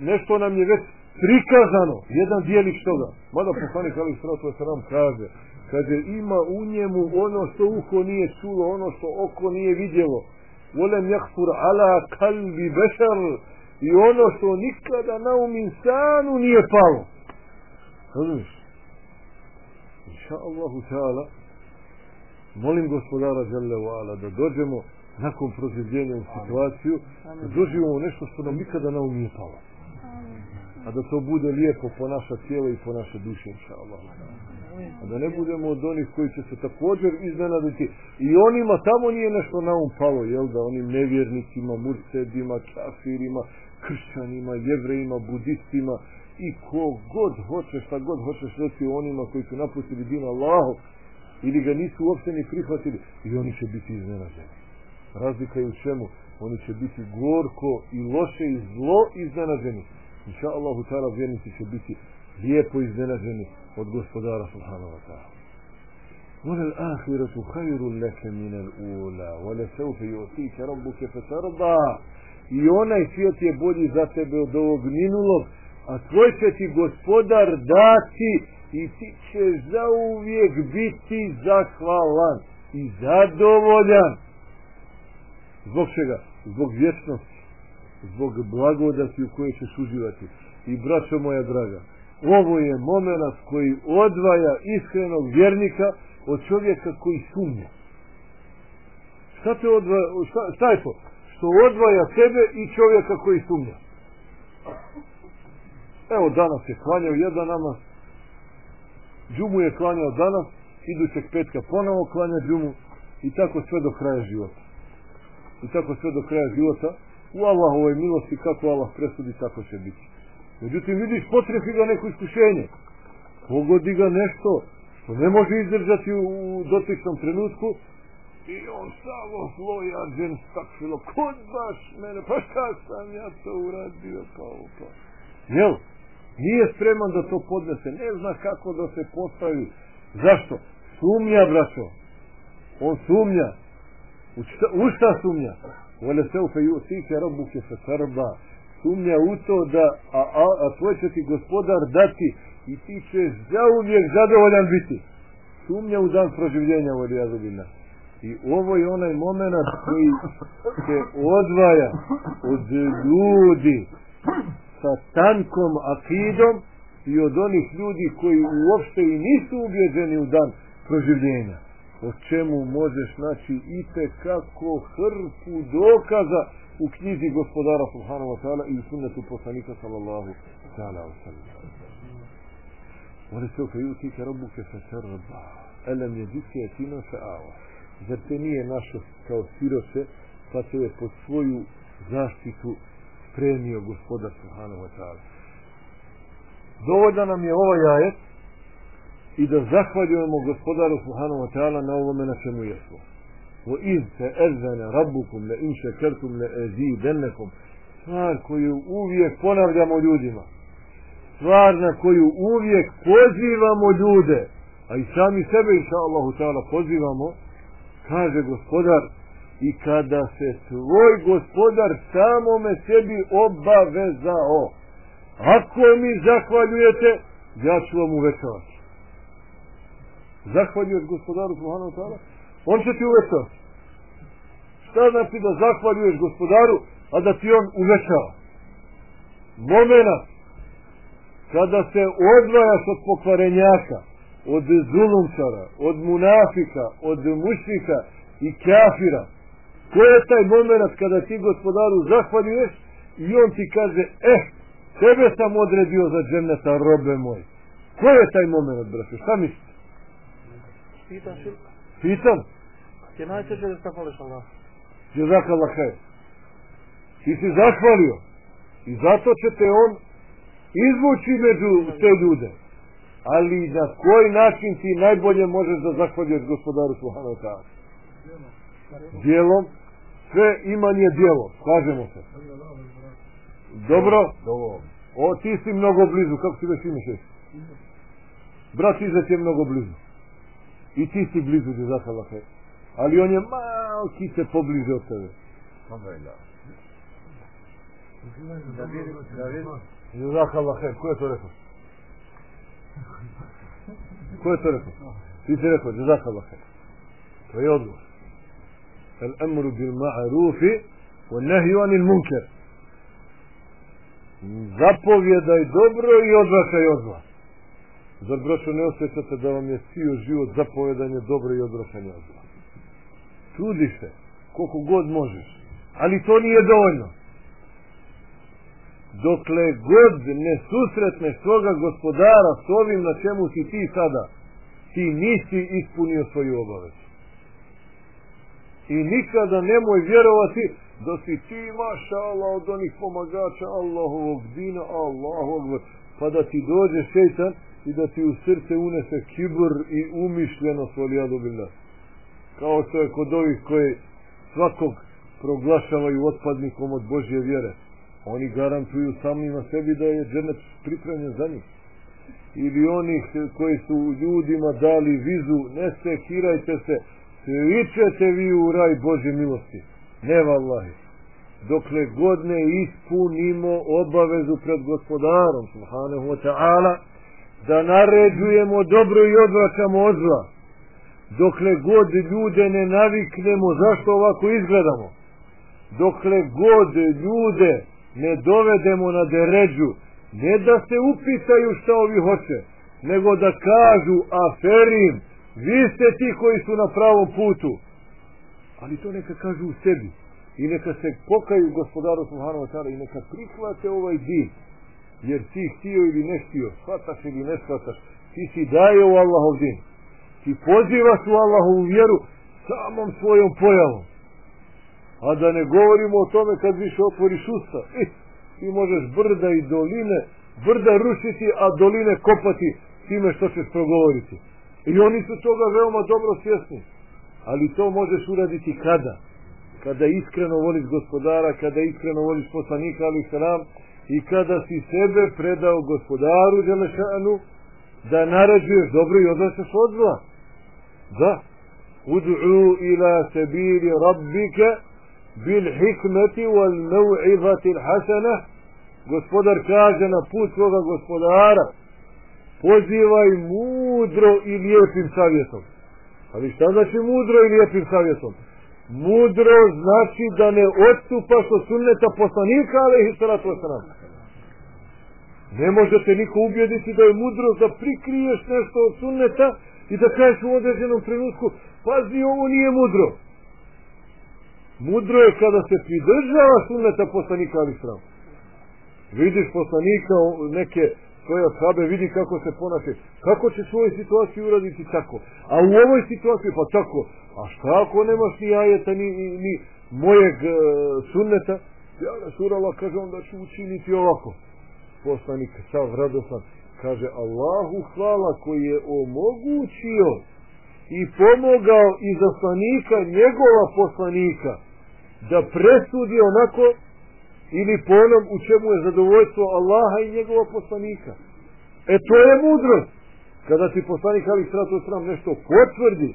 nešto nam je već prikazano, jedan dijelić toga. Mada poslanik Ali Sratu se nam kaže, kaže ima u njemu ono što uho nije čulo, ono što oko nije vidjelo. Volem jahfur ala kalbi bešar i ono što nikada na um insanu nije palo. Razumiješ? Inša Allahu ta'ala, molim gospodara Jalla ala da dođemo nakon prozivljenja u situaciju, da doživimo nešto što nam nikada na um nije palo a da to bude lijepo po naša tijela i po naše duše, inša Allah. A da ne budemo od onih koji će se također iznenaditi. I onima tamo nije nešto na um palo, jel da, onim nevjernicima, murcedima, kafirima, kršćanima, jevrejima, budistima i ko god hoće, šta god hoćeš reći onima koji su napustili din Allahov ili ga nisu uopšte ni prihvatili i oni će biti iznenađeni. Razlika je u čemu? Oni će biti gorko i loše i zlo iznenađeni inša Allahu ta'ala vjernici će biti lijepo iznenađeni od gospodara subhanahu wa ta'ala ولا الآخرة خير لك من الأولى ولسوف يؤتيك ربك فترضى i onaj svijet je bolji za tebe od ovog minulog a tvoj će ti gospodar dati i ti ćeš zauvijek biti zahvalan i zadovoljan zbog čega? zbog vječnosti zbog blagodati u kojoj ćeš uživati. I braćo moja draga, ovo je moment koji odvaja iskrenog vjernika od čovjeka koji sumnja. Šta, te odvaja, šta, šta je to? Što odvaja sebe i čovjeka koji sumnja. Evo danas je klanjao jedan namaz, džumu je klanjao danas, idućeg petka ponovo klanja džumu i tako sve do kraja života. I tako sve do kraja života u Allahovoj milosti kako Allah presudi tako će biti. Međutim vidiš potrefi ga neko iskušenje. Pogodi ga nešto što ne može izdržati u dotičnom trenutku i on samo zloja džen stakfilo kod baš mene pa šta sam ja to uradio pa. Jel? Nije spreman da to podnese. Ne zna kako da se postavi. Zašto? Sumnja, braćo. On sumnja. U šta sumnja? Vole se ufe ju'tike rabbuke fe sarba. Sumnja u to da, a, a, a tvoj će ti gospodar dati i ti ćeš zauvijek zadovoljan biti. sumnja u dan proživljenja u Rijazobina. I ovo je onaj moment koji se odvaja od ljudi sa tankom akidom i od onih ljudi koji uopšte i nisu ubjeđeni u dan proživljenja o čemu možeš naći i te kako hrpu dokaza u knjizi gospodara subhanahu wa ta'ala i u sunnetu poslanika sallallahu ta'ala wa sallam. Ovdje se oka jutike robuke sa čarba, elem je dike jetina sa ava. Zar te nije našo kao siroše, pa te je pod svoju zaštitu spremio gospodar subhanahu wa ta'ala. Dovoljna nam je ovaj ajet, i da zahvaljujemo gospodaru Subhanahu wa ta'ala na ovome na čemu jesmo. Wa iz se erzana rabbukum la in šekertum la ezidennekum. Stvar koju uvijek ponavljamo ljudima. Stvar na koju uvijek pozivamo ljude, a i sami sebe inša Allahu ta'ala pozivamo, kaže gospodar, i kada se tvoj gospodar samome sebi obavezao, ako mi zahvaljujete, ja ću vam uvećavati. Zahvaljuješ gospodaru Subhanahu ta'ala, on će ti uvećavati. Šta znači da zahvaljuješ gospodaru, a da ti on uvećava? Momena kada se odvajaš od pokvarenjaka, od zulumčara, od munafika, od mušnika i kafira. Ko je taj moment kada ti gospodaru zahvaljuješ i on ti kaže, eh, tebe sam odredio za dženneta, robe moj. Ko je taj moment, brate? Šta mislite? Pitan širka. Pitam? Je najteže da zahvališ Allah. Jezak Allah hajr. Ti si zahvalio. I zato će te on izvući među te ljude. Ali na koji način ti najbolje možeš da zahvaljuješ gospodaru Subhanahu ta'ala? Dijelom. Sve imanje dijelo. Slažemo se. Dobro? Dobro. O, ti si mnogo blizu. Kako si već imaš? Brat iza ti je mnogo blizu. I ti si blizu hajr. Ali on je malo kice pobliže od tebe. Allah hajr. Ko je to rekao? Ko je to rekao? Ti si rekao, hajr. To je odgovor. El emru bil ma'arufi wa nahju anil munker. Zapovjedaj dobro i odvraćaj od zla. Zar braćo ne osjećate da vam je cijel život zapovedanje dobro i odvraćanje od zla? Trudi se, koliko god možeš. Ali to nije dovoljno. Dokle god ne susretneš svoga gospodara s ovim na čemu si ti sada, ti nisi ispunio svoju obavezu. I nikada nemoj vjerovati da si ti maša Allah od onih pomagača Allahovog dina, Allahovog, pa da ti dođe šeitan i da ti u srce unese kibur i umišljenost valijadu billah. Kao što je kod ovih koji svakog proglašavaju otpadnikom od Božje vjere. Oni garantuju samima sebi da je dženet pripremljen za njih. Ili onih koji su ljudima dali vizu, ne sekirajte se, svi ćete vi u raj Božje milosti. Ne vallahi. Dokle god ne ispunimo obavezu pred gospodarom, subhanahu wa ta'ala, da naređujemo dobro i odvraćamo od zla. Dokle god ljude ne naviknemo zašto ovako izgledamo. Dokle god ljude ne dovedemo na deređu, ne da se upitaju šta ovi hoće, nego da kažu aferim, vi ste ti koji su na pravom putu. Ali to neka kažu u sebi. I neka se pokaju gospodaru Subhanahu wa i neka prihvate ovaj din. Jer ti htio ili ne htio, shvataš ili ne shvataš, ti si daje u Allahov din. Ti pozivaš u Allahovu vjeru samom svojom pojavom. A da ne govorimo o tome kad više otvoriš usta. E, ti možeš brda i doline, brda rušiti, a doline kopati time što ćeš progovoriti. I oni su toga veoma dobro svjesni. Ali to možeš uraditi kada? Kada iskreno voliš gospodara, kada iskreno voliš poslanika, ali salam, i kada si sebe predao gospodaru Đelešanu, da narađuješ dobro i odlačaš od zla. Da. Ud'u ila sabili rabbike bil hikmeti wal mev'izati hasana gospodar kaže na put svoga gospodara pozivaj mudro i lijepim savjetom. Ali šta znači mudro i lijepim savjetom? Mudro znači da ne odstupaš od sunneta poslanika, ali salatu wasalam. Ne možete niko ubjediti da je mudro da prikriješ nešto od sunneta i da kažeš u određenom trenutku, pazi, ovo nije mudro. Mudro je kada se pridržava sunneta poslanika, ali sram. Vidiš poslanika neke svoje ashabe, vidi kako se ponaše. Kako će svoj situaciju uraditi tako? A u ovoj situaciji, pa tako. A šta ako nemaš ni ajeta, ni, ni, ni mojeg e, sunneta? Ja Rasulala kaže, onda ću učiniti ovako. Poslanik sav radosan kaže, Allahu hvala koji je omogućio i pomogao i zaslanika njegova poslanika da presudi onako ili po onom u čemu je zadovoljstvo Allaha i njegova poslanika. E to je mudrost. Kada ti poslanik ali sratu sram nešto potvrdi,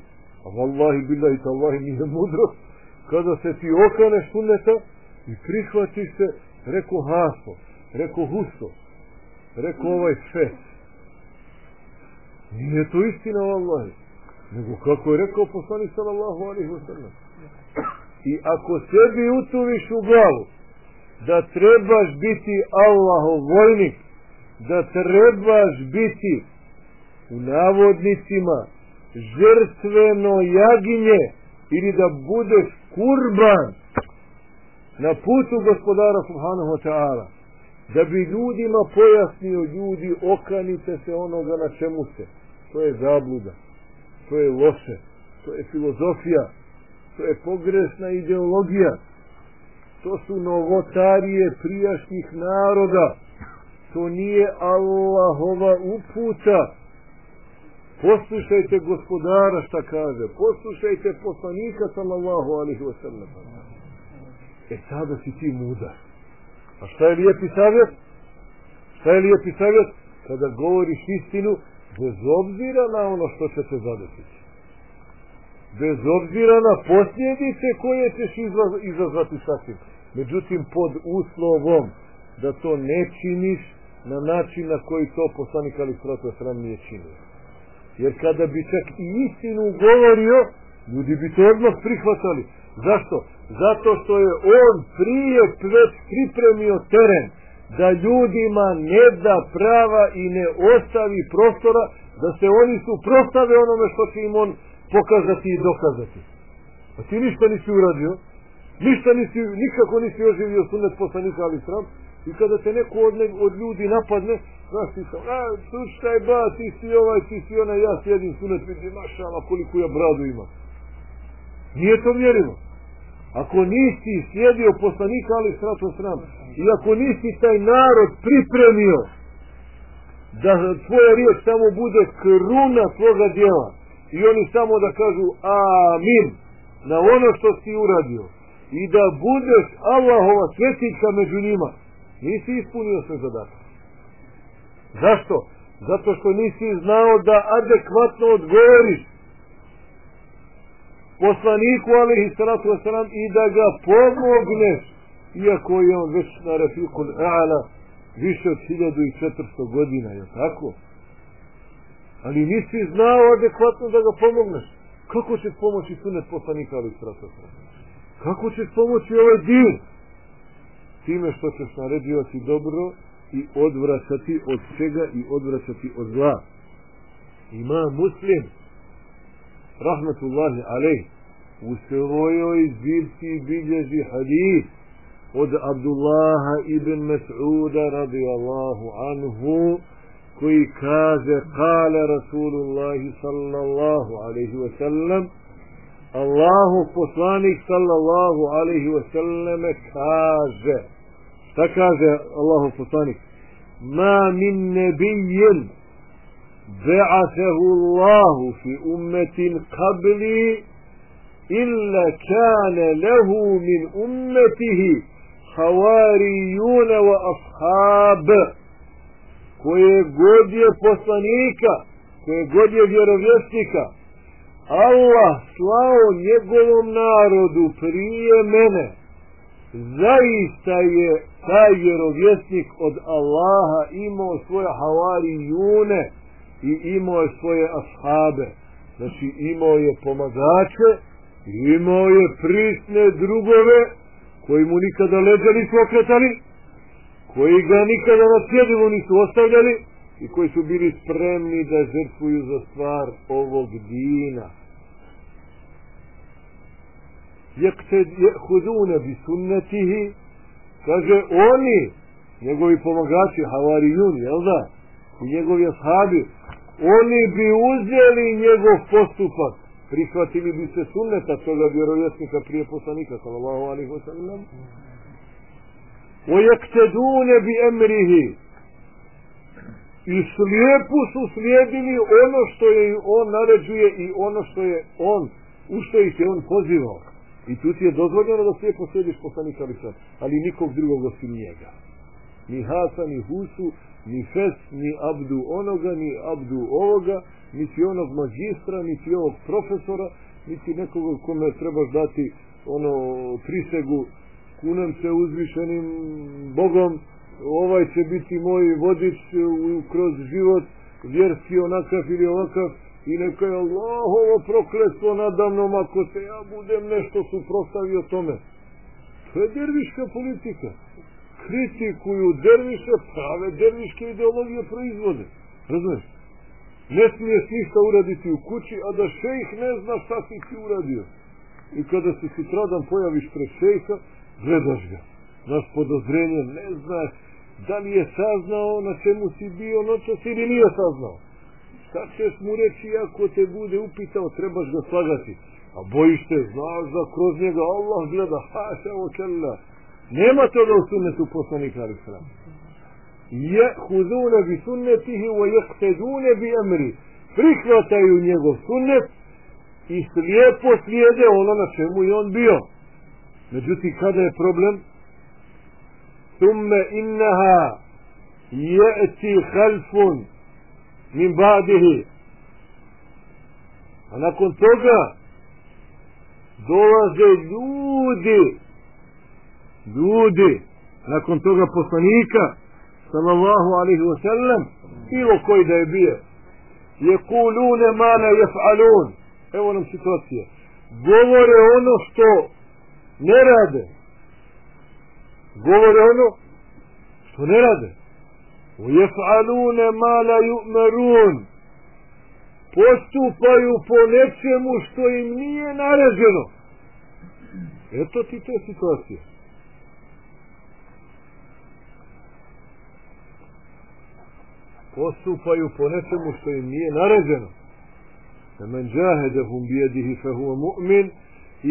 a vallahi billahi tallahi nije mudrost, kada se ti okreneš sunneta i prihvatiš se, reko haso, reko husto, reko ovaj sve. Nije to istina vallahi. Nego kako je rekao poslanik sallallahu alaihi wa sallam. I ako sebi utuviš u glavu, da trebaš biti Allahov vojnik, da trebaš biti u navodnicima žrtveno jaginje ili da budeš kurban na putu gospodara subhanahu wa ta'ala da bi ljudima pojasnio ljudi okanite se onoga na čemu se to je zabluda to je loše to je filozofija to je pogrešna ideologija to su novotarije prijašnjih naroda. To nije Allahova uputa. Poslušajte gospodara šta kaže. Poslušajte poslanika sallallahu alihi wasallam e sada si ti muda a šta je lijepi savjet? Šta je lijepi savjet? Kada govoriš istinu bez obzira na ono što će te zadesiti bez obzira na posljedice koje ćeš izazvati sasvim. Međutim, pod uslovom da to ne činiš na način na koji to poslanik ali sratu sram nije činio. Jer kada bi čak i istinu govorio, ljudi bi to odmah prihvatali. Zašto? Zato što je on prije već pripremio teren da ljudima ne da prava i ne ostavi prostora da se oni suprostave onome što će im on pokazati i dokazati. A ti ništa nisi uradio, ništa nisi, nikako nisi oživio sunet poslanika ali sram, i kada te neko od, od ljudi napadne, znaš ti sam, a, slušaj ba, ti si ovaj, ti si onaj, ja sjedim sunet, vidi, mašala, koliko ja bradu ima. Nije to mjerilo. Ako nisi sjedio poslanika ali srato sram, i ako nisi taj narod pripremio, da tvoja riječ samo bude kruna tvoga djela, i oni samo da kažu amin na ono što si uradio i da budeš Allahova svetića među njima nisi ispunio sve zadatak zašto? zato što nisi znao da adekvatno odgovoriš poslaniku alihi salatu wasalam i da ga pomogneš iako je on već na rafiqul a'la više od 1400 godina je tako? Ali nisi znao adekvatno da ga pomogneš. Kako će pomoći sunet poslanika ali strata? Kako će pomoći ovaj din? Time što ćeš naređivati dobro i odvraćati od čega i odvraćati od zla. Ima muslim, rahmatullahi alej, u svojoj zbirci bilježi hadis od Abdullaha ibn Mas'uda radijallahu anhu, koji kaže kale Rasulullahi sallallahu alaihi wa sallam Allahu poslanik sallallahu alaihi wa sallam kaže šta kaže Allahu poslanik ma min nebijen بعثه الله في أمة قبلي إلا كان له من أمته خواريون وأصحاب koje god je poslanika, koje god je vjerovjesnika, Allah slao njegovom narodu prije mene, zaista je taj vjerovjesnik od Allaha imao svoje havari june, i imao je svoje ashabe. Znači imao je pomagače, imao je prisne drugove koji mu nikada leđa nisu okretali, koji ga nikada na cjedilu nisu ostavljali i koji su bili spremni da žrtvuju za stvar ovog dina. Jehudune bi sunnetihi, kaže oni, njegovi pomagači, havarijuni, jel da? I njegovi ashabi, oni bi uzeli njegov postupak, prihvatili bi se sunneta toga vjerovjesnika prije poslanika, sallallahu alaihi wa sallam, وَيَكْتَدُونَ بِأَمْرِهِ I slijepu su slijedili ono što je on naređuje i ono što je on, u što ih je on pozivao. I tu ti je dozvoljeno da slijepo slijediš poslanika ali sad, ali nikog drugog osim njega. Ni Hasa, ni Husu, ni Fes, ni Abdu onoga, ni Abdu ovoga, niti onog magistra, niti ovog profesora, niti nekoga kome trebaš dati ono prisegu kunem se uzvišenim Bogom, ovaj će biti moj vodič kroz život, vjerski onakav ili ovakav, i neka je Allahovo prokletstvo nadamnom ako se ja budem nešto suprostavio tome. To je derviška politika. Kritikuju derviše, prave derviške ideologije proizvode. Razumiješ? Ne smiješ ništa uraditi u kući, a da šejh ne zna šta si ti uradio. I kada se sutradan pojaviš pred šejha, gledaš ga. Naš podozrenje ne znaš da li je saznao na čemu si bio noćas ili nije saznao. Šta ćeš mu reći ako te bude upitao, trebaš ga slagati. A bojiš te, znaš da kroz njega Allah gleda, haša o kella. Nema toga u sunnetu poslanika ali sram. Je huzune bi sunnetihi o jehtedune bi emri. Prihvataju njegov sunnet i slijepo slijede ono na čemu je on bio. Međutim, kada je problem? Thumme innaha je'ti halfun min ba'dihi. A nakon toga dolaze ljudi, ljudi, nakon toga poslanika, sallallahu alaihi wa sallam, bilo koji da je bio, je kulune ma ne jef'alun. Evo nam situacija. Govore ono što ne rade. Govore ono što ne rade. وَيَفْعَلُونَ مَا لَا يُؤْمَرُونَ Postupaju po nečemu što im nije naređeno. Eto ti te situacije. Postupaju po nečemu što im nije naređeno. فَمَنْ جَاهَدَهُمْ بِيَدِهِ فَهُوَ مُؤْمِنٌ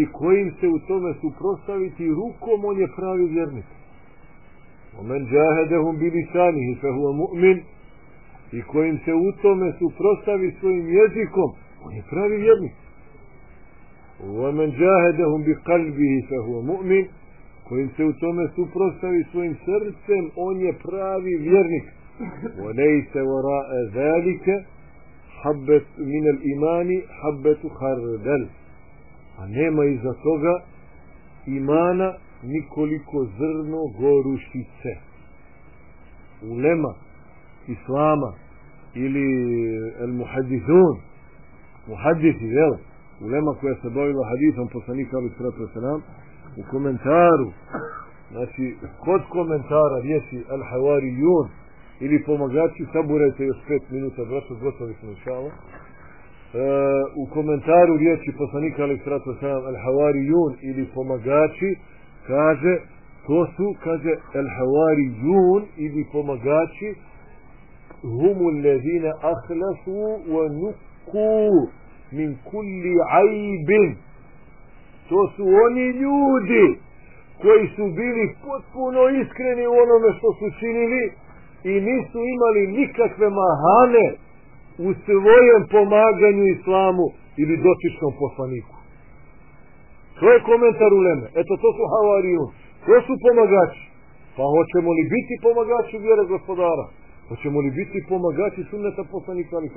i kojim se u tome suprostaviti rukom, on je pravi vjernik. Omen džahedehum bilisanihi fehuva mu'min i kojim se u tome suprostavi svojim jezikom, on je pravi vjernik. Omen džahedehum bi kalbihi fehuva mu'min kojim se u tome suprostavi svojim srcem, on je pravi vjernik. Onejse vara'a zalike habbet minel imani habbetu hardel a nema iza toga imana nikoliko zrno gorušice. Ulema Islama ili el muhadithun muhadithi, jel? Ulema koja se bavila hadithom poslanika ali sratu selam u komentaru znači kod komentara riječi al havarijun ili pomagači saburajte još pet minuta braćo gotovi smo inšala u komentaru riječi poslanika ali sratu selam al havarijun ili pomagači kaže to su kaže el havarijun ili pomagači humu lezine ahlasu wa nuku min kulli ajbin to su oni ljudi koji su bili potpuno iskreni u onome što su činili i nisu imali nikakve mahane u svojem pomaganju islamu ili dotičnom poslaniku To je komentar u Leme. Eto, to su havarijun. To su pomagači. Pa hoćemo li biti pomagači vjere gospodara? Hoćemo li biti pomagači sunneta poslanika? Ali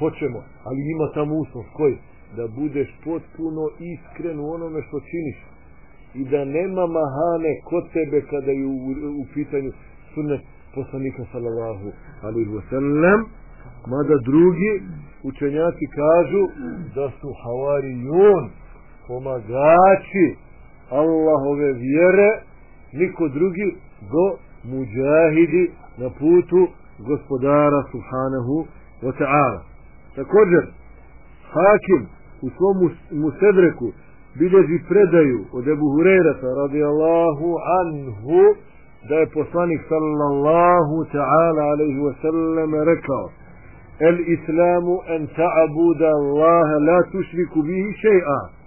hoćemo. Ali ima tamo uslov. Koji? Da budeš potpuno iskren u onome što činiš. I da nema mahane kod tebe kada je u, u pitanju sunnet poslanika sallallahu alaihi wa sallam. Mada drugi učenjaci kažu da su havarijun pomagači Allahove vjere niko drugi do muđahidi na putu gospodara subhanahu wa ta'ala. Također hakim u svom musedreku bilježi predaju od Ebu Hurerata radijallahu anhu da je poslanik sallallahu ta'ala alaihi wa sallam rekao islamu en ta'abuda Allaha la tušriku bihi še'a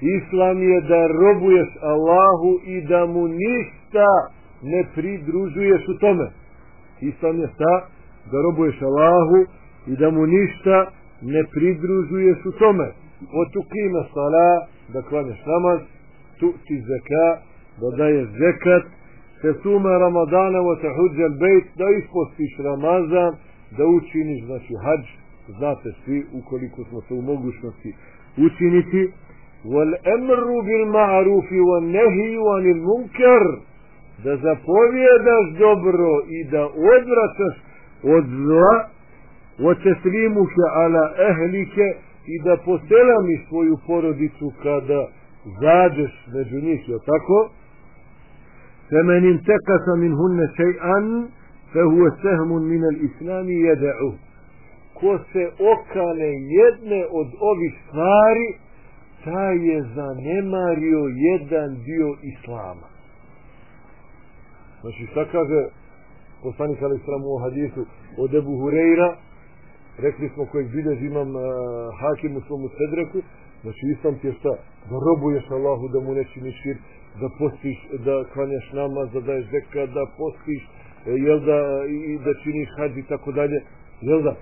islam je da robuješ Allahu i da mu ništa ne pridružuješ u tome. Islam je ta da robuješ Allahu i da mu ništa ne pridružuješ u tome. Otukima sala da klaneš namaz tu ti zeka da daješ zekat se suma ramadana wa tahuđa bejt da ispostiš ramazan da učiniš znači hađ znate svi ukoliko smo se u mogućnosti učiniti wal emru bil ma'rufi wal nehiju anil munkar da zapovjedaš dobro i da odvraćaš od zla wa teslimuke ala ehlike i da poselamiš svoju porodicu kada zađeš među njih, je tako? فمن انتقص منهن شيئا فهو سهم من الإسلام يدعه ko se okane jedne od ovih stvari taj je zanemario jedan dio islama znači šta kaže poslanik ali sram u hadisu od Ebu Hureyra rekli smo kojeg bilježi imam uh, hakim u svom sedreku znači islam ti je šta da robuješ Allahu da mu neći ni šir da postiš, da klanjaš namaz da daješ zeka, da postiš e, jel da, i da činiš hađ i tako dalje jel da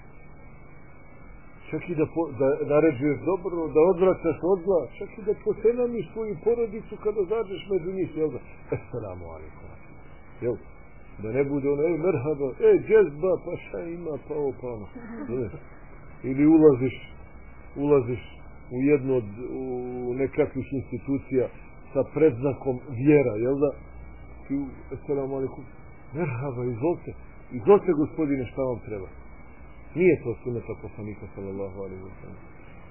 čak i da, po, da naređuješ dobro, da odvraćaš od zla, čak i da posenamiš svoju porodicu kada zađeš među njih, jel da? Assalamu alaikum. Jel? Da ne bude ono, ej, merhaba, ej, džezba, pa šta ima, pa ovo, pa ono. Ili ulaziš, ulaziš u jednu od u nekakvih institucija sa predznakom vjera, jel da? I, assalamu alaikum, merhaba, izvolite, izvolite gospodine šta vam treba. Nije to suneta poslanika sallallahu alaihi wa sallam.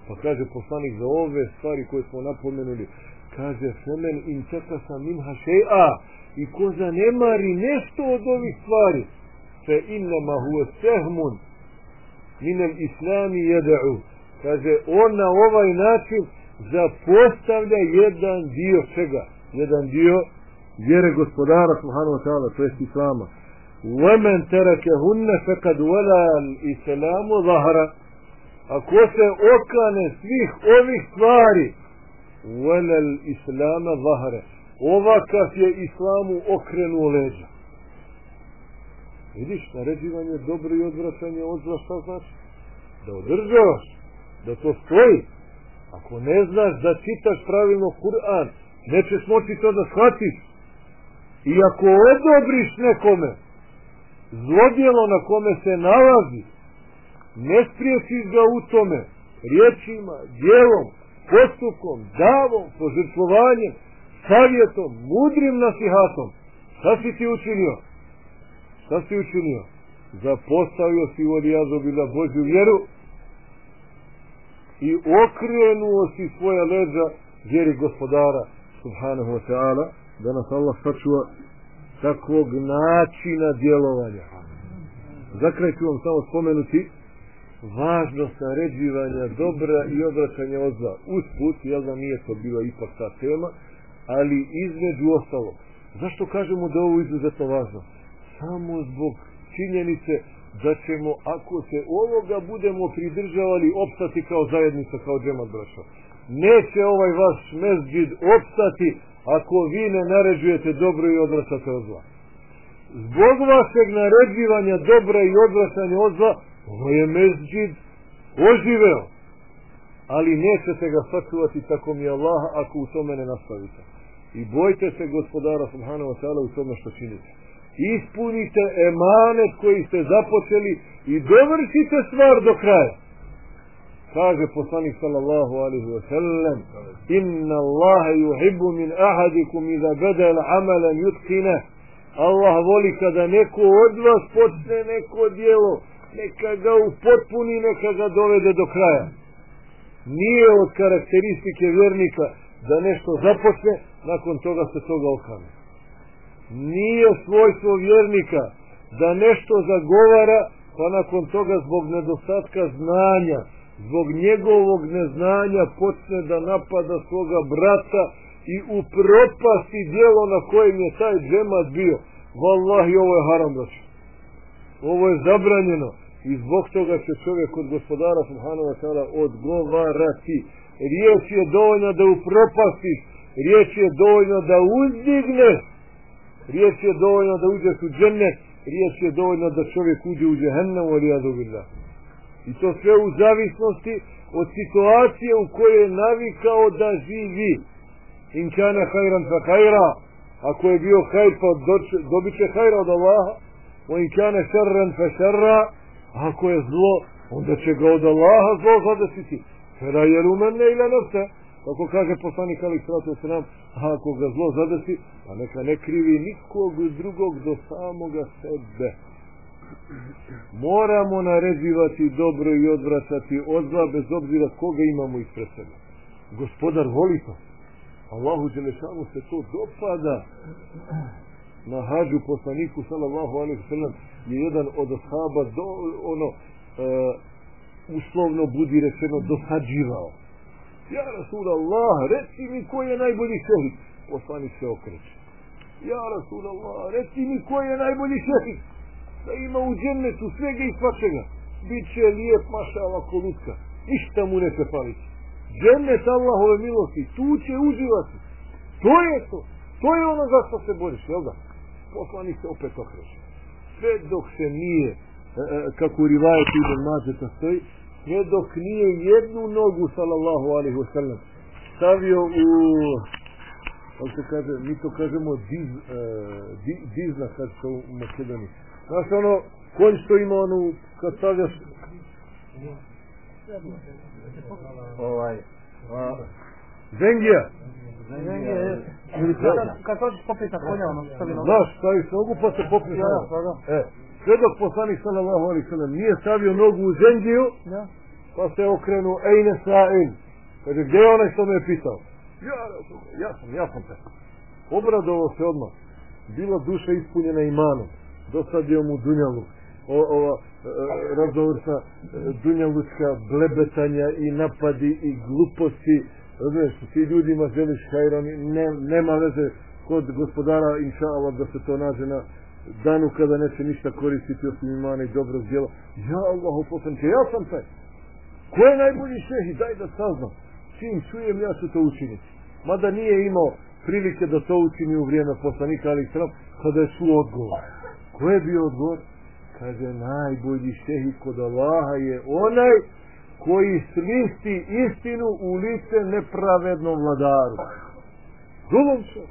Pa kaže poslanik za ove stvari koje smo napomenuli, kaže femen in čekasa minha še'a i ko zanemari nešto od ovih stvari, fe innama huve sehmun minel islami jeda'u. Kaže, on na ovaj način zapostavlja jedan dio čega? Jedan dio vjere gospodara subhanahu wa ta'ala, to jest islama. Vemen terakehunne fekad velal islamu zahara. Ako se okane svih ovih stvari, velal islama zahara. Ovakav je islamu okrenuo leđa. Vidiš, naređivanje dobro i odvraćanje od zla šta znači? Da održavaš, da to stoji. Ako ne znaš da čitaš pravilno Kur'an, nećeš moći to da shvatiš i ako odobriš nekome zlodjelo na kome se nalazi ne spriječiš ga u tome riječima, djelom, postupkom, davom, požrtvovanjem, savjetom, mudrim nasihatom. Šta si ti učinio? Šta si učinio? Zapostavio si u odijazobila Božju vjeru i okrenuo si svoja leđa vjeri gospodara subhanahu wa ta'ala da nas Allah sačuva takvog načina djelovanja. Za ću vam samo spomenuti važnost naređivanja dobra i obraćanja od zla. Usput, jel da nije to bila ipak ta tema, ali između ostalo. Zašto kažemo da ovo izuzetno važno? Samo zbog činjenice da ćemo, ako se ovoga budemo pridržavali, opstati kao zajednica, kao džemat braća. Neće ovaj vaš mezđid opstati ako vi ne naređujete dobro i odvraćate od zla. Zbog vašeg naređivanja dobra i odvraćanja od zla, ovo je mezđid oživeo. Ali nećete ga sačuvati tako mi Allah ako u tome ne nastavite. I bojte se gospodara subhanahu wa ta'ala u tome što činite. Ispunite emanet koji ste započeli i dovršite stvar do kraja kaže poslanik sallallahu alaihi wa sallam inna Allahe yuhibbu min ahadikum iza bedel amalan yutkine Allah voli kada neko od vas počne neko dijelo neka ga upotpuni, neka ga dovede do kraja. Nije od karakteristike vjernika da nešto započne, nakon toga se toga okane. Nije svojstvo vjernika da nešto zagovara, pa nakon toga zbog nedostatka znanja, zbog njegovog neznanja počne da napada svoga brata i u propasti dijelo na kojem je taj džemat bio. Wallahi, ovo je haram braću. Ovo je zabranjeno i zbog toga će čovjek od gospodara Subhanova ta'ala odgovarati. Riječ je dovoljno da upropastiš, riječ je dovoljno da uzdigne, riječ je dovoljno da uđeš u džennet, riječ je dovoljno da čovjek uđe u džehennem ali ja I to sve u zavisnosti od situacije u kojoj je navikao da živi. In kane hajran fa hajra, ako je bio hajr pa dobit će hajra od Allaha, o in kane šarran fa šarra, ako je zlo, onda će ga od Allaha zlo zadesiti. Fera je rumene ili nefse, kako kaže poslanik Ali Sratu Sram, a ako ga zlo zadesi, pa neka ne krivi nikog drugog do samoga sebe. Moramo naređivati dobro i odvraćati od zla bez obzira koga imamo ispred sebe. Gospodar voli to. Allahu Đelešanu se to dopada. Na hađu poslaniku sallallahu alaihi sallam je jedan od ashaba do, ono e, uslovno budi rečeno dosađivao. Ja Rasul Allah, reci mi koji je najbolji šehid. Poslanik se okreće. Ja Rasul Allah, reci mi koji je najbolji šehid da ima u džennetu svega i svačega. Biće lijep mašala kolutka. Ništa mu neće faliti. Džennet Allahove milosti, tu će uživati. To je to. To je ono za što se boriš, jel da? Poslanik se opet okreće. Sve dok se nije, e, e, kako u rivajetu ide mađeta stoji, sve dok nije jednu nogu, sallallahu alihi wasallam, stavio u, kako se kaže, mi to kažemo diz, uh, di, dizna, kad se u Makedoniji Znaš ono, konj što ima onu, kad stavljaš... Ovaj... A, zengija. Zengija, Kad hoćeš popiti na konja, ono, stavi nogu. Znaš, staviš nogu pa se pa da. E, sve dok poslanik sallallahu alaihi sallam nije stavio nogu u zengiju, pa se okrenu ejne sa'in. Kaže, gdje je onaj što me je pitao? Ja, ja sam, ja sam te. Obradovo se odmah. Bila duša ispunjena imanom dosadio mu dunjalu. O, e, raznovrsta e, dunjalučka blebetanja i napadi i gluposti. Razumiješ, ti ljudima želiš hajran ne, nema veze kod gospodara inša Allah da se to nađe na danu kada neće ništa koristiti osim imana i dobro zdjela ja Allahu poslanče, ja sam taj. Ko je najbolji šehi, daj da saznam. Čim čujem ja ću to učiniti. Mada nije imao prilike da to učini u vrijeme poslanika ali kada je čuo odgovor Ko je bio odgovor? Kaže, najbolji šehi kod Allaha je onaj koji slisti istinu u lice nepravednom vladaru. Zulom se.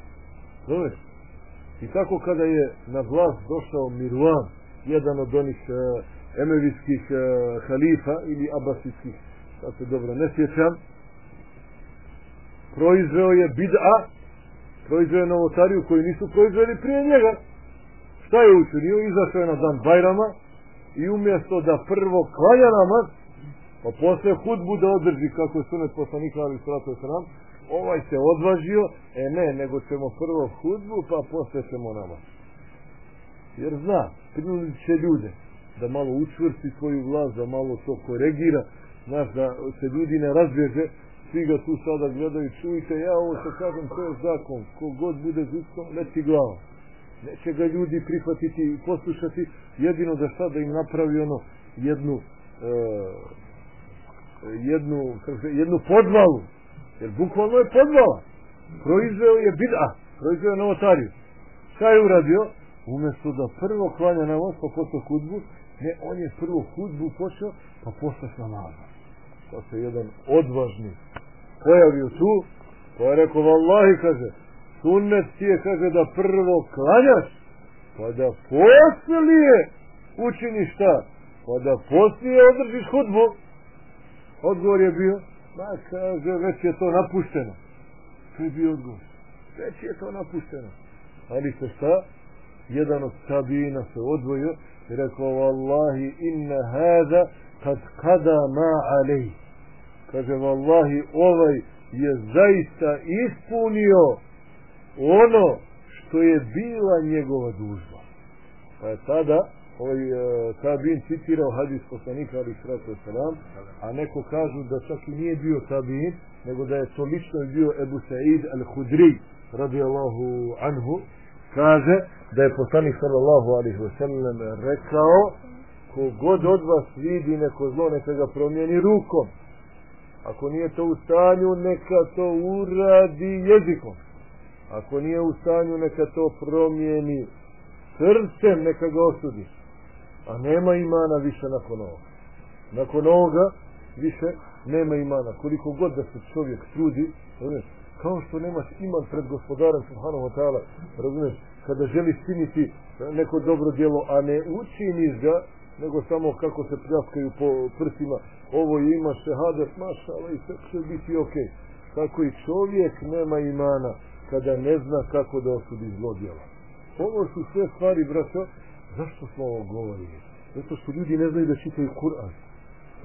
I tako kada je na vlast došao Mirwan, jedan od onih uh, emevijskih uh, halifa ili abasijskih, sad se dobro ne sjećam, proizveo je bid'a, proizveo je novotariju koju nisu proizveli prije njega. Šta je učinio? Izašao je na dan Bajrama i umjesto da prvo klanja namaz, pa posle hudbu da održi kako je sunet poslanika ali sratu sram, ovaj se odvažio, e ne, nego ćemo prvo hudbu, pa posle ćemo namaz. Jer zna, prinulit će ljude da malo učvrsti svoju vlast, da malo to koregira, znaš, da se ljudi ne razbježe, svi ga tu sada gledaju, čujte, ja ovo što kažem, to je zakon, kogod bude ziskom, leti glavom neće ga ljudi prihvatiti i poslušati. Jedino da sada im napravi ono jednu e, jednu jednu podvalu. Jer bukvalno je podvala. Proizveo je bid'a proizveo je novotariju. Šta je uradio? Umjesto da prvo klanja na vas pa posle hudbu ne on je prvo hudbu počeo pa posle s namazom pa se jedan odvažni pojavio tu pa je rekao vallahi kaže sunnet ti je kaže da prvo klanjaš pa da poslije učiniš šta? Pa da poslije održiš hudbu. Odgovor je bio ma kaže već je to napušteno. To je bio odgovor. Već je to napušteno. Ali se šta? Jedan od sabina se odvojio i rekao Wallahi inna hada kad kada ma alej. Kaže Wallahi ovaj je zaista ispunio ono što je bila njegova dužba. Pa je tada ovaj uh, tabin citirao hadis poslanika ali sratu salam a neko kažu da čak i nije bio tabin nego da je to lično bio Ebu Sa'id al-Hudri radijallahu anhu kaže da je poslanik sallallahu alaihi wa sallam rekao kogod od vas vidi neko zlo neka ga promijeni rukom. Ako nije to u stanju neka to uradi jezikom ako nije u stanju neka to promijeni srcem neka ga osudi. A nema imana više nakon ovoga. Nakon ovoga više nema imana. Koliko god da se čovjek trudi razumiješ, kao što nemaš iman pred gospodarom subhanahu wa ta'ala razumiješ, kada želi činiti neko dobro djelo a ne učiniš ga nego samo kako se pljaskaju po prsima ovo je ima šehadet mašala i sve će biti ok tako i čovjek nema imana kada ne zna kako da osudi zlo ovo su sve stvari braćo zašto smo ovo govorili zato što ljudi ne znaju da čitaju Kur'an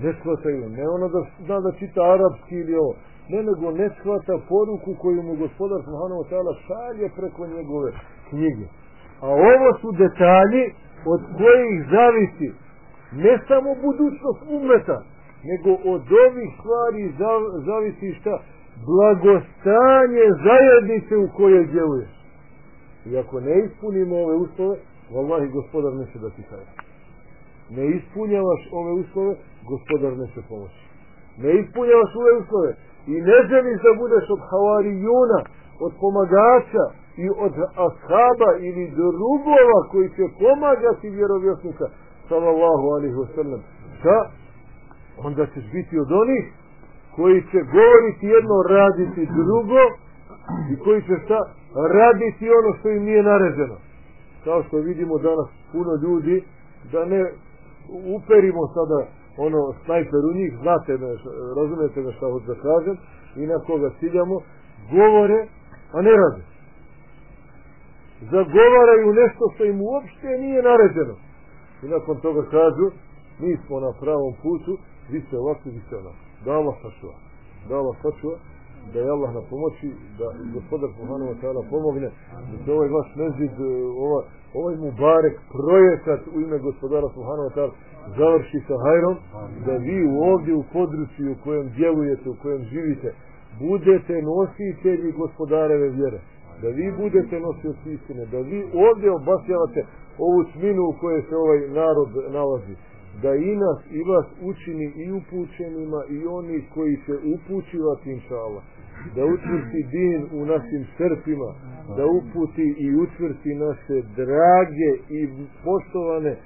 ne shvataju, ne ono da zna da čita arapski ili ovo, ne nego ne shvata poruku koju mu gospodar Subhanahu ta'ala šalje preko njegove knjige. A ovo su detalji od kojih zavisi ne samo budućnost umeta, nego od ovih stvari zavisi šta? Blagostanje zajednice u kojoj djeluješ. I ako ne ispunimo ove uslove, vallahi gospodar neće da ti kaže ne ispunjavaš ove uslove, gospodar neće pomoći. Ne ispunjavaš ove uslove i ne želiš da budeš od havarijuna, od pomagača i od ashaba ili drugova koji će pomagati vjerovjesnika sallallahu alaihi wa sallam. Šta? Onda ćeš biti od onih koji će govoriti jedno, raditi drugo i koji će šta? Raditi ono što im nije naređeno. Kao što vidimo danas puno ljudi da ne uperimo sada ono snajper u njih, znate me, razumete me šta hoću da kažem, i na koga ciljamo, govore, a ne rade. Zagovaraju nešto što im uopšte nije naređeno. I nakon toga kažu, mi smo na pravom putu, vi ste ovakvi, vi ste. Da Allah sačuva. Da Allah sačuva, da je Allah na pomoći, da gospodar Subhanahu wa ta'ala pomogne, da se ovaj vaš mezid, ova, ovaj Mubarek projekat u ime gospodara Subhanahu wa ta'ala završi sa hajrom, da vi ovdje u području u kojem djelujete, u kojem živite, budete nositelji gospodareve vjere. Da vi budete nosioci istine, da vi ovdje obasjavate ovu sminu u kojoj se ovaj narod nalazi. Da i nas i vas učini i upućenima i oni koji će upućivati inša Allah da učvrsti din u našim srpima, da uputi i učvrsti naše drage i poštovane